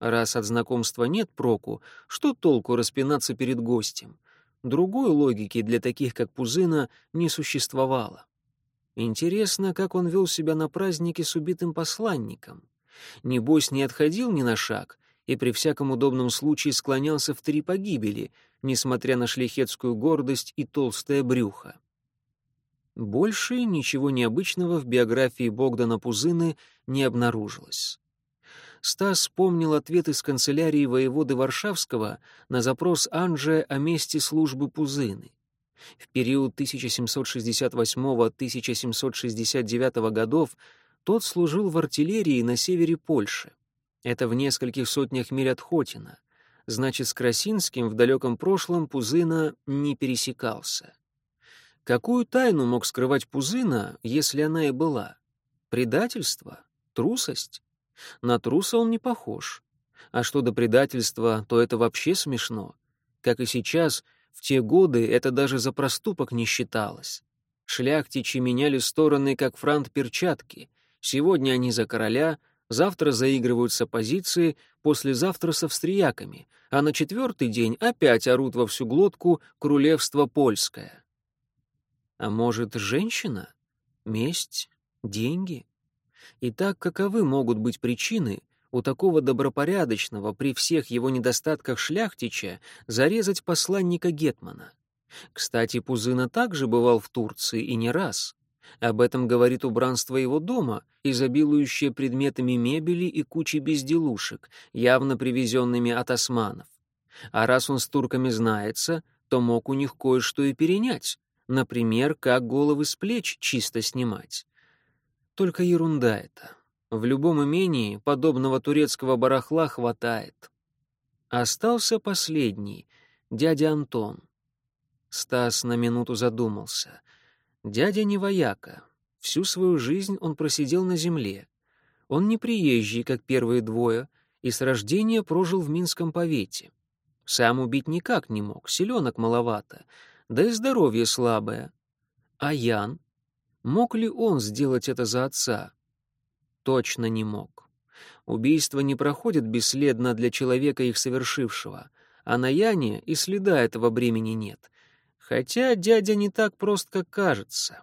Раз от знакомства нет проку, что толку распинаться перед гостем? Другой логики для таких, как Пузына, не существовало. Интересно, как он вел себя на празднике с убитым посланником. Небось, не отходил ни на шаг и при всяком удобном случае склонялся в три погибели, несмотря на шляхетскую гордость и толстое брюхо. Больше ничего необычного в биографии Богдана Пузыны не обнаружилось. Стас вспомнил ответ из канцелярии воеводы Варшавского на запрос Анже о месте службы Пузыны. В период 1768-1769 годов тот служил в артиллерии на севере Польши. Это в нескольких сотнях миль от Хотина. Значит, с Красинским в далеком прошлом Пузына не пересекался. Какую тайну мог скрывать Пузына, если она и была? Предательство? Трусость? На труса он не похож. А что до предательства, то это вообще смешно. Как и сейчас, в те годы это даже за проступок не считалось. Шляхтичи меняли стороны, как франт перчатки. Сегодня они за короля, завтра заигрывают с оппозицией, послезавтра с австрияками, а на четвертый день опять орут во всю глотку «Королевство польское». А может, женщина? Месть? Деньги? Итак, каковы могут быть причины у такого добропорядочного при всех его недостатках шляхтича зарезать посланника Гетмана? Кстати, Пузына также бывал в Турции и не раз. Об этом говорит убранство его дома, изобилующее предметами мебели и кучей безделушек, явно привезенными от османов. А раз он с турками знается, то мог у них кое-что и перенять, Например, как головы с плеч чисто снимать. Только ерунда это. В любом имении подобного турецкого барахла хватает. Остался последний, дядя Антон. Стас на минуту задумался. Дядя не вояка. Всю свою жизнь он просидел на земле. Он не приезжий, как первые двое, и с рождения прожил в Минском повете. Сам убить никак не мог, селенок маловато — да и здоровье слабое. А Ян? Мог ли он сделать это за отца? Точно не мог. Убийство не проходит бесследно для человека их совершившего, а на Яне и следа этого бремени нет. Хотя дядя не так прост, как кажется.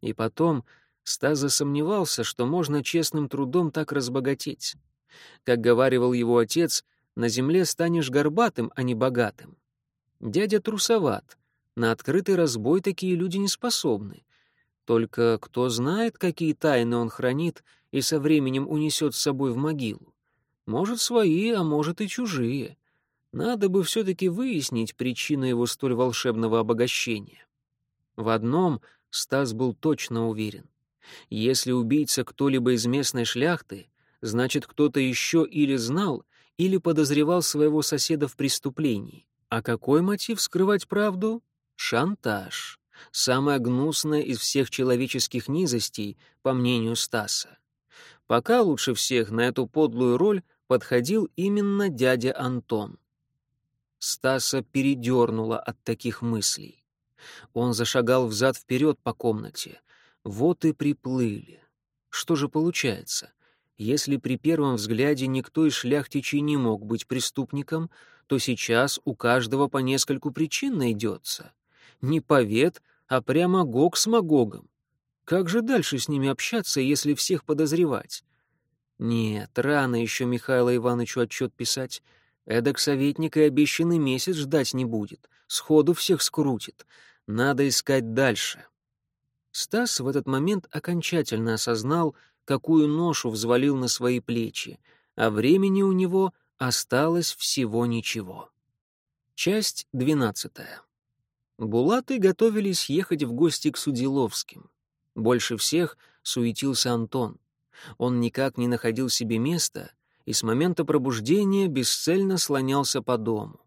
И потом Стас засомневался, что можно честным трудом так разбогатеть. Как говаривал его отец, на земле станешь горбатым, а не богатым. Дядя трусоват, на открытый разбой такие люди не способны. Только кто знает, какие тайны он хранит и со временем унесет с собой в могилу. Может, свои, а может и чужие. Надо бы все-таки выяснить причину его столь волшебного обогащения. В одном Стас был точно уверен. Если убийца кто-либо из местной шляхты, значит, кто-то еще или знал, или подозревал своего соседа в преступлении. А какой мотив скрывать правду, Шантаж. Самая гнусная из всех человеческих низостей, по мнению Стаса. Пока лучше всех на эту подлую роль подходил именно дядя Антон. Стаса передернуло от таких мыслей. Он зашагал взад-вперед по комнате. Вот и приплыли. Что же получается? Если при первом взгляде никто из шляхтичей не мог быть преступником, то сейчас у каждого по нескольку причин найдется не повет, а прямо Гог с Магогом. Как же дальше с ними общаться, если всех подозревать? Нет, рано еще Михаилу Ивановичу отчет писать. Эдак советник и обещанный месяц ждать не будет. Сходу всех скрутит. Надо искать дальше. Стас в этот момент окончательно осознал, какую ношу взвалил на свои плечи, а времени у него осталось всего ничего. Часть двенадцатая. Булаты готовились ехать в гости к Судиловским. Больше всех суетился Антон. Он никак не находил себе места и с момента пробуждения бесцельно слонялся по дому.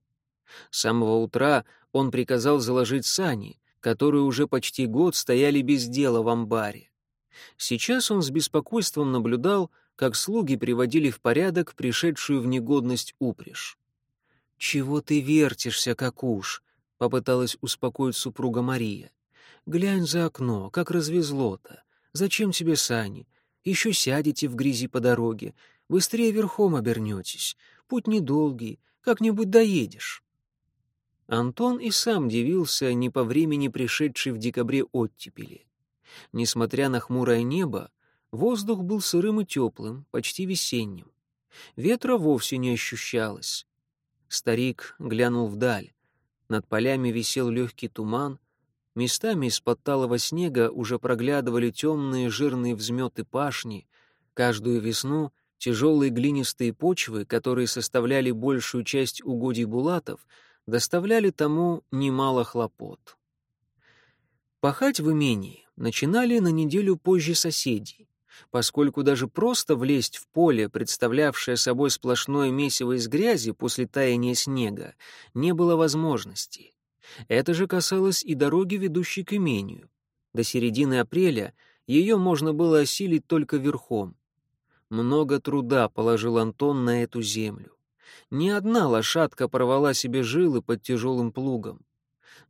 С самого утра он приказал заложить сани, которые уже почти год стояли без дела в амбаре. Сейчас он с беспокойством наблюдал, как слуги приводили в порядок пришедшую в негодность упряжь. «Чего ты вертишься, как уж?» Попыталась успокоить супруга Мария. «Глянь за окно, как развезло-то. Зачем тебе сани? Еще сядете в грязи по дороге. Быстрее верхом обернетесь. Путь недолгий, как-нибудь доедешь». Антон и сам дивился не по времени пришедшей в декабре оттепели. Несмотря на хмурое небо, воздух был сырым и теплым, почти весенним. Ветра вовсе не ощущалось. Старик глянул вдаль. Над полями висел легкий туман, Местами из-под талого снега уже проглядывали темные жирные взметы пашни. Каждую весну тяжелые глинистые почвы, которые составляли большую часть угодий булатов, доставляли тому немало хлопот. Пахать в имении начинали на неделю позже соседей, поскольку даже просто влезть в поле, представлявшее собой сплошное месиво из грязи после таяния снега, не было возможности. Это же касалось и дороги, ведущей к имению. До середины апреля ее можно было осилить только верхом. Много труда положил Антон на эту землю. Ни одна лошадка порвала себе жилы под тяжелым плугом.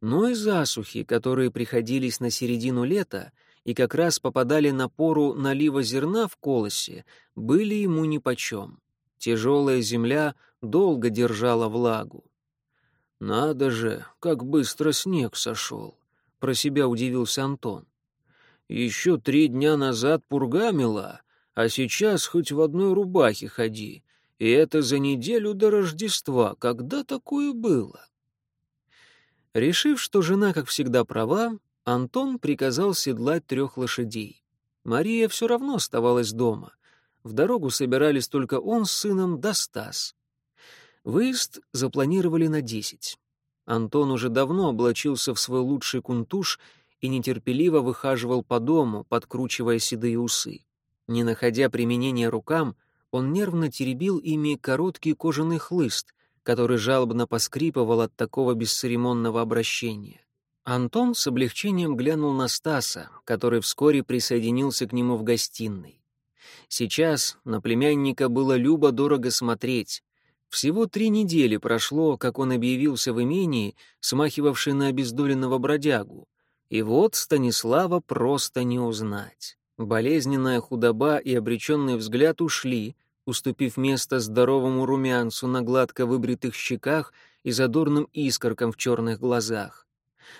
Но и засухи, которые приходились на середину лета и как раз попадали на пору налива зерна в колосе, были ему нипочем. Тяжелая земля долго держала влагу. «Надо же, как быстро снег сошел!» — про себя удивился Антон. «Еще три дня назад пурга мела, а сейчас хоть в одной рубахе ходи. И это за неделю до Рождества. Когда такое было?» Решив, что жена, как всегда, права, Антон приказал седлать трех лошадей. Мария все равно оставалась дома. В дорогу собирались только он с сыном да Стас. Выезд запланировали на десять. Антон уже давно облачился в свой лучший кунтуш и нетерпеливо выхаживал по дому, подкручивая седые усы. Не находя применения рукам, он нервно теребил ими короткий кожаный хлыст, который жалобно поскрипывал от такого бесцеремонного обращения. Антон с облегчением глянул на Стаса, который вскоре присоединился к нему в гостиной. Сейчас на племянника было любо-дорого смотреть. Всего три недели прошло, как он объявился в имении, смахивавший на обездоленного бродягу. И вот Станислава просто не узнать. Болезненная худоба и обреченный взгляд ушли, уступив место здоровому румянцу на гладко выбритых щеках и задорным искоркам в черных глазах.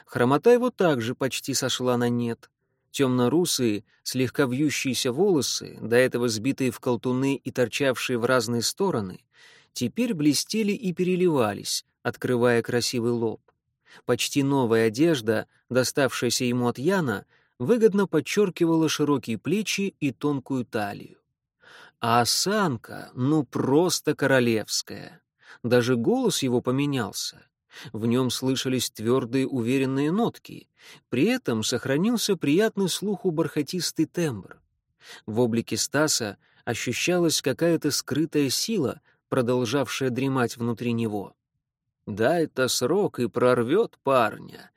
Хромота его также почти сошла на нет. Темно-русые, слегка вьющиеся волосы, до этого сбитые в колтуны и торчавшие в разные стороны, теперь блестели и переливались, открывая красивый лоб. Почти новая одежда, доставшаяся ему от Яна, выгодно подчеркивала широкие плечи и тонкую талию. А осанка, ну просто королевская. Даже голос его поменялся. В нем слышались твердые уверенные нотки. При этом сохранился приятный слуху бархатистый тембр. В облике Стаса ощущалась какая-то скрытая сила, продолжавшая дремать внутри него. «Дай-то срок и прорвет парня.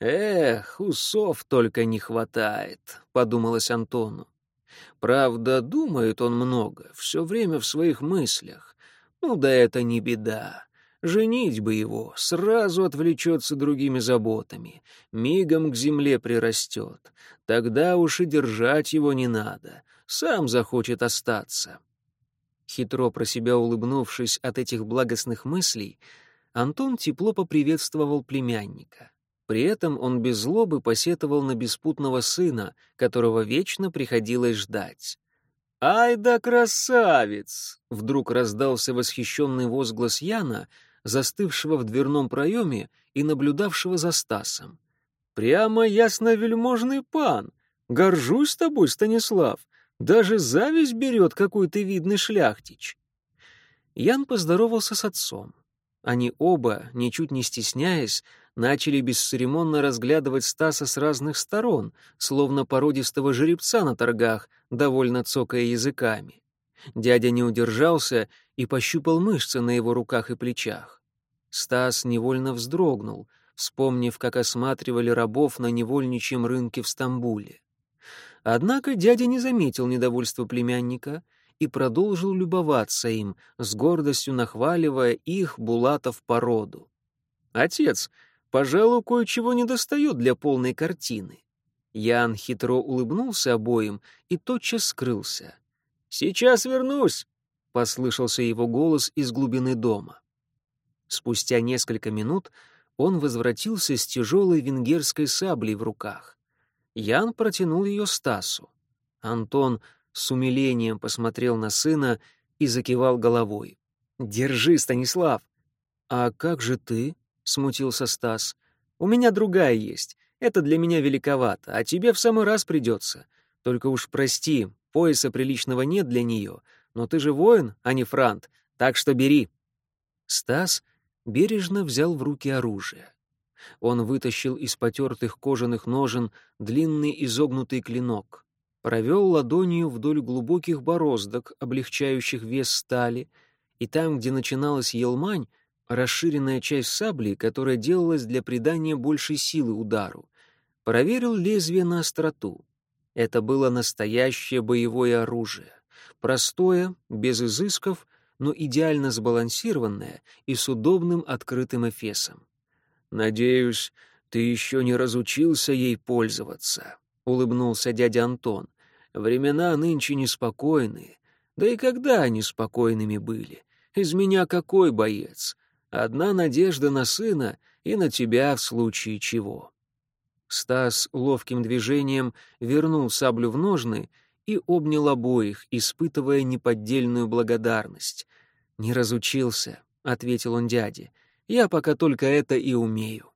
Эх, усов только не хватает», — подумалось Антону. Правда, думает он много, все время в своих мыслях. Ну да это не беда. Женить бы его, сразу отвлечется другими заботами, мигом к земле прирастет. Тогда уж и держать его не надо, сам захочет остаться. Хитро про себя улыбнувшись от этих благостных мыслей, Антон тепло поприветствовал племянника. При этом он без злобы посетовал на беспутного сына, которого вечно приходилось ждать. «Ай да красавец!» — вдруг раздался восхищенный возглас Яна, застывшего в дверном проеме и наблюдавшего за Стасом. «Прямо ясновельможный пан! Горжусь тобой, Станислав! Даже зависть берет, какой ты видный шляхтич. Ян поздоровался с отцом. Они оба, ничуть не стесняясь, начали бесцеремонно разглядывать Стаса с разных сторон, словно породистого жеребца на торгах, довольно цокая языками. Дядя не удержался и пощупал мышцы на его руках и плечах. Стас невольно вздрогнул, вспомнив, как осматривали рабов на невольничьем рынке в Стамбуле. Однако дядя не заметил недовольства племянника и продолжил любоваться им, с гордостью нахваливая их, Булатов, породу. «Отец, пожалуй, кое-чего недостает для полной картины». Ян хитро улыбнулся обоим и тотчас скрылся. «Сейчас вернусь!» — послышался его голос из глубины дома. Спустя несколько минут он возвратился с тяжелой венгерской саблей в руках. Ян протянул ее Стасу. Антон с умилением посмотрел на сына и закивал головой. «Держи, Станислав!» «А как же ты?» — смутился Стас. «У меня другая есть. Это для меня великовато, а тебе в самый раз придется. Только уж прости, пояса приличного нет для нее, но ты же воин, а не франт, так что бери». Стас бережно взял в руки оружие. Он вытащил из потертых кожаных ножен длинный изогнутый клинок, провел ладонью вдоль глубоких бороздок, облегчающих вес стали, и там, где начиналась елмань, расширенная часть сабли, которая делалась для придания большей силы удару, проверил лезвие на остроту. Это было настоящее боевое оружие, простое, без изысков, но идеально сбалансированное и с удобным открытым эфесом. «Надеюсь, ты еще не разучился ей пользоваться», — улыбнулся дядя Антон. «Времена нынче неспокойные. Да и когда они спокойными были? Из меня какой боец? Одна надежда на сына и на тебя в случае чего». Стас ловким движением вернул саблю в ножны и обнял обоих, испытывая неподдельную благодарность. «Не разучился», — ответил он дяде. Я пока только это и умею.